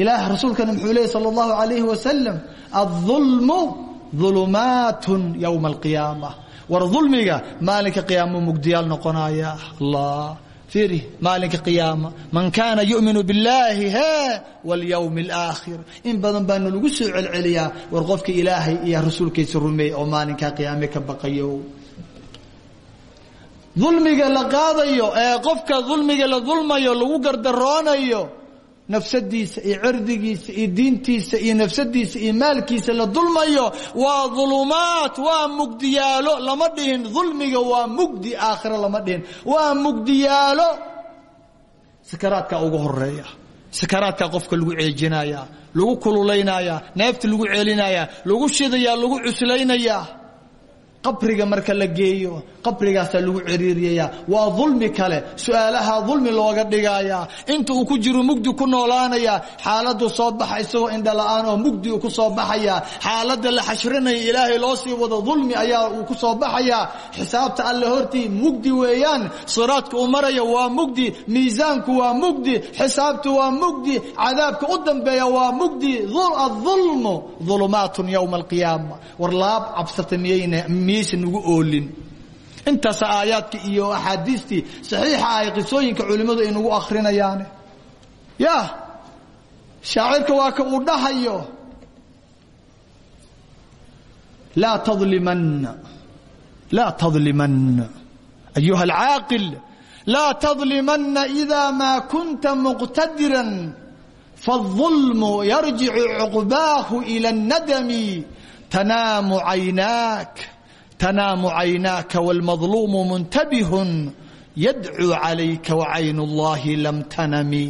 ilaah rasuulkana muxuu leeyay sal اllahu alayhi wasalam aلظulmu ظulumaatun ywma alqiyaama war dulmiga maalinka qiyaamo mugdiyaal noqonaya allah fiiri maalinka qiyaama man kaana yu'minu biاllaahi he wاlyowmi اlaakhir in badan baana lagu soo celceliyaa war qofka ilaahay iyo rasuulkiisa rumeey oo maalinkaa qiyaame ka baqayo dulmiga la qaadayo ee qofka dulmiga la dulmayo lagu gardaroonayo nafsadiisa iyo cirdigiisa iyo diintiisa iyo nafsadiisa iyo maalkiisa la dulmayo waa dulumaat waa mugdiyaalo lama dhihin. Dulmiga waa mugdi aakhiro lama dhihin. Waa mugdiyaalo sakaraadkaa ugu horreeya sakaraadkaa qofka lagu ceejinaya lagu kululaynaya neefta lagu celinaya lagu shidaya lagu cuslaynaya qabriga marka la geeyo qabrigaasaa lagu ciriiriyaya waa dulmi kale su'aalaha dulmi looga dhigaya inta uu ku jiro mugdi ku noolaanaya xaaladu soo baxa isagoo indhala-aan oo mugdi uu ku soo baxaya. Xaalada la xashrinaya ilaahay loo sii wado dulmi ayaa uu ku soo baxaya. Xisaabta alle hortii mugdi weeyaan. Siraadka uu waa mugdi. Miisaanku waa mugdi. Xisaabtu waa mugdi. Cadaabka u dambeeya waa mugdi. Aulmu ulumaatun ywma alqiyaama. War laab cabsata miyayna miyaysan ugu oolin intaasa aayaadka iyo axaadiistii saxiixa ahay qisooyinka culimmadu ay nagu akhrinayaane ya shaacirka waa ka uu dhahayo laa tadlimanna laa tadlimanna ayuha alcaaqil laa tadlimanna إida ma kunta muqtadiran faالظulmu yarjicu cuqbaahu إilى الnadmi tanaamu caynaak tanaamu caynaaka wاlmadluumu muntabihun yadcuu calayka wacayn اllahi lam tanami.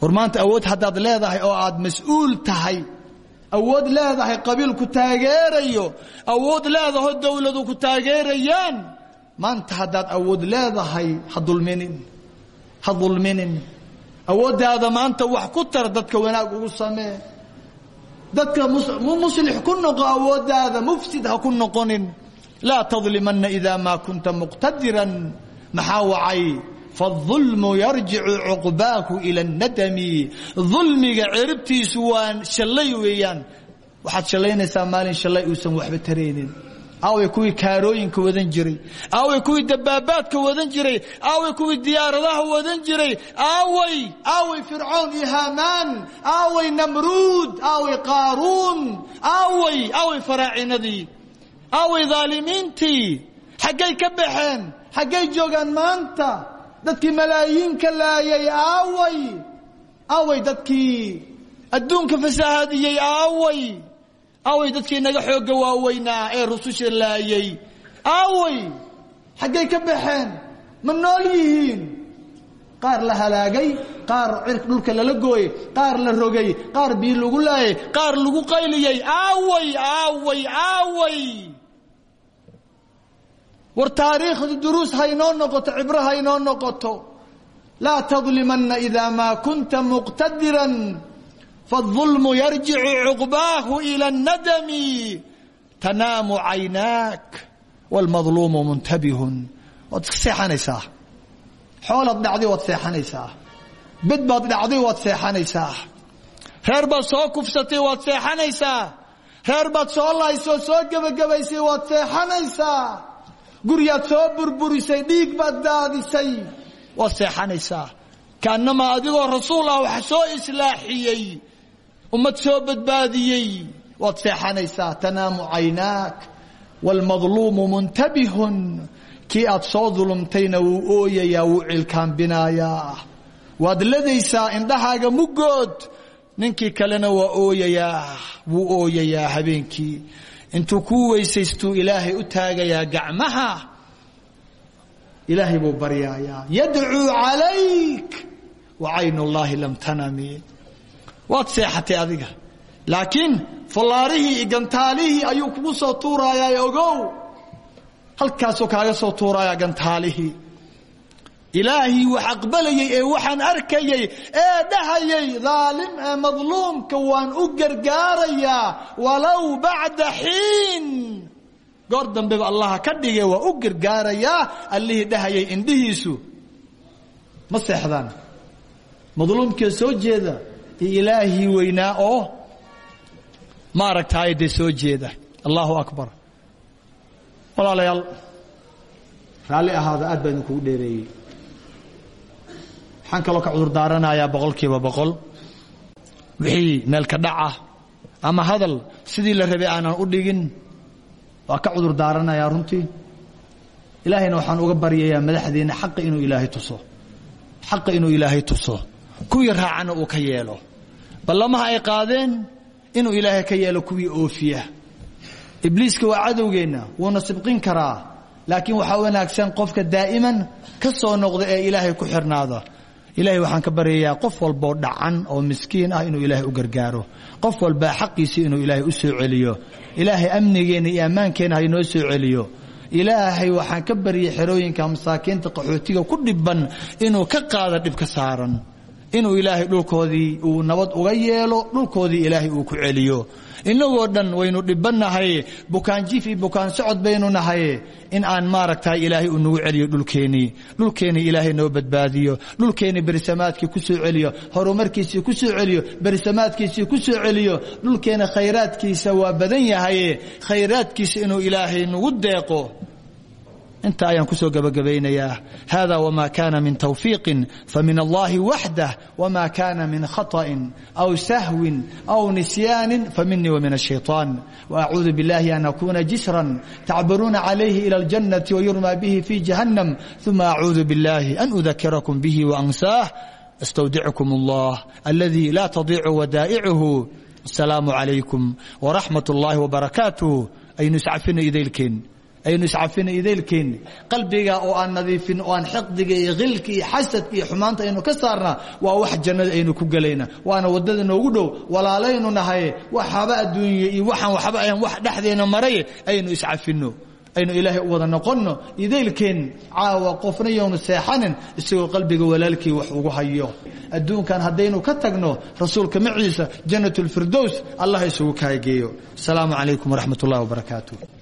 War maanta awood haddaad leedahay oo aad mas'uul tahay awood leedahay qabiilku taageerayo awood leedaho dowladu ku taageerayaan maanta haddaad awood leedahay ha dulminin ha dulminin. Awooddaada maanta wax ku tar dadka wanaag ugu samee dadka muslix ku noqo awooddaada mufsid ha ku noqonin. Laa tadlimana idaa maa kunta muqtadiran. Maxaa فالظلم يرجع yarjicu cuqbaahu الندم nadami. Dulmiga ciribtiisu شلي shallay weeyaan. Waxaad shallaynaysaa شلي وسن uusan waxba aaway kuwii kaarooyinka wadan jiray. Aaway kuwii dabaabaadka wadan jiray. Aaway kuwii diyaaradaha wadan jiray. Aaway aaway fircoon iyo haamaan. Aaway namruud. Aaway qaaruun. Aaway aaway faraacinadii. Aaway dhaalimiintii xaggay ka baxeen. Xaggay joogaan maanta. Dadkii malaayiinka laayay aaway aaway dadkii adduunka fasaahadiyey aaway aaway dadkii naga xoogga waaweynaa ee rususha laayay. Aaway xaggay ka baxeen. Ma nool yihiin. Qaar la halaagay qaar cirk dhulka lala gooyey qaar la rogay qaar biyo lagu laayay qaar lagu qayliyey aaway aaway aaway war taariikhdu duruus haynoo noqoto cibro haynoo noqoto. Laa tadlimanna idaa maa kunta muqtadiran faالظulmu yarjicu cuqbaahu ilى الnadami tanaamu caynaak wاlmadluumu muntabihun waad iska seexanaysaa xoolaad dhacday waad seexanaysaa bed baad dhacday waad seexanaysaa reer baad soo kufsatay waad seexanaysaa reer baad soo laysoo soo gebagabaysay waad seexanaysaa guryaad soo burburisay dhiig baad daadisay waad seexanaysaa kaanamaa adigoo rasuul ah wax soo islaaxiyey ummad soo badbaadiyey. Waad seexanaysaa tanaamu caynaak wاlmadluumu muntabihun kii aad soo dulumtayna wuu ooyayaa wuu cilkaambinayaa waad ladaysaa indhahaaga muggood ninkii kalena waa ooyayaa wuu ooyayaa habeenkii. Intuu kuu weysaystuu ilaahay u taagayaa gacmaha ilaahay buu baryaayaa. Yadcuu calayk wa cayn اllaahi lam tanami waad seexatay adiga. Laakiin fallaarihii gantaalihii ayuu kugu soo tuurayaa ogow. Halkaasuu kaaga soo tuurayaa gantaalihii. Ilaahii wax aqbalayey ee waxaan arkayey ee dhahayay daalim ee madluumka waan u gargaarayaa walow bacda xiin. Goor dambeba allaha ka dhige waa u gargaarayaa allihii dhahayay indhihiisu. Ma seexdaan? Madluumkee soo jeeda ilaahii weynaa oo ma aragtaay dee soo jeeda. Allahu akbar. Walaalayaal. Raalli ahaada aad baa idinkugu dheereeyey. Waxaan kaloo ka cudur daaranayaa boqol kiiba boqol. Wixii meelka dhaca ama hadal sidii la rabay aanan u dhigin waa ka cudur daaranayaa runtii. Ilaahayna waxaan uga baryayaa madaxdeenna xaqa inuu ilaahay tuso. Xaqa inuu ilaahay tuso. Kuwii raacana uu ka yeelo ballamaha ay qaadeen inuu ilaahay ka yeelo kuwii oofiya. Ibliiska waa cadowgeenna wuuna sibqin karaa laakiin waxaa wanaagsan qofka daa'iman ka soo noqda ee ilaahay ku xirnaada. Ilaahay waxaan ka baryayaa qof walboo dhacan oo miskiin ah inuu ilaahay u gargaaro. Qof walbaa xaqiisii inuu ilaahay u soo celiyo. Ilaahay amnigeenna iyo ammaankeenna ha inoo soo celiyo. Ilaahay waxaan ka baryay xerooyinka masaakiinta qaxootiga ku dhibban inuu ka qaada dhibka saaran inuu ilaahay dhulkoodii uu nabad uga yeelo dhulkoodii ilaahay uu ku celiyo. Inagoo dhan waynu dhibannahay bukaan jif iyo bukaan socod baynu nahay in aan maaragtay ilaahay uu nagu celiyo dhulkeennii dhulkeennii ilaahay noo badbaadiyo. Dhulkeennii berisamaadkii ku soo celiyo. Horumarkiisii ku soo celiyo. Berisamaadkiisii ku soo celiyo. Dhulkeenna khayraadkiisa waa badan yahay. Khayraadkiisa inuu ilaahay nagu deeqo inta ayaan kusoo gabagabaynayaa hada wma kana min tawfiiqi famin allahi waxdah wma kana min khaطأi aw sahwi aw nisyaani faminii wmin الshayطaan وacuudu biاllahi an akuna jisra tacbaruuna calayhi ilى اljanati wayurma bihi fi jahannam ثuma acuudu biاllahi an udakirakum bihi وansaah astawdickum اllah aladi la tadiicu wadaa'ichu asalaamu calaykum waraxmat اllahi wbarakaatuh aynu iscafina idaylkeen aynu iscafina idaylkeen qalbiga oo aan nadiifin oo aan xiqdiga iyo khilka iyo xasadka iyo xumaanta aynu ka saarna waa wax jannada aynu ku gelayna waana waddada noogu dhow walaalaynu nahay. Waxaba adduunye iyo waxaan waxba ahan wax dhexdeena maray aynu iscafino aynu ilaahay u wada noqonno idaylkeen caawa qofna yownu seexanin isagoo qalbiga walaalkii wax ugu hayo. Adduunkan haddaynu ka tagno rasuulka maciisa jannat اlfirdows allah isugu kaageeyo asalaamu calaykum waraxmat wbarakaatu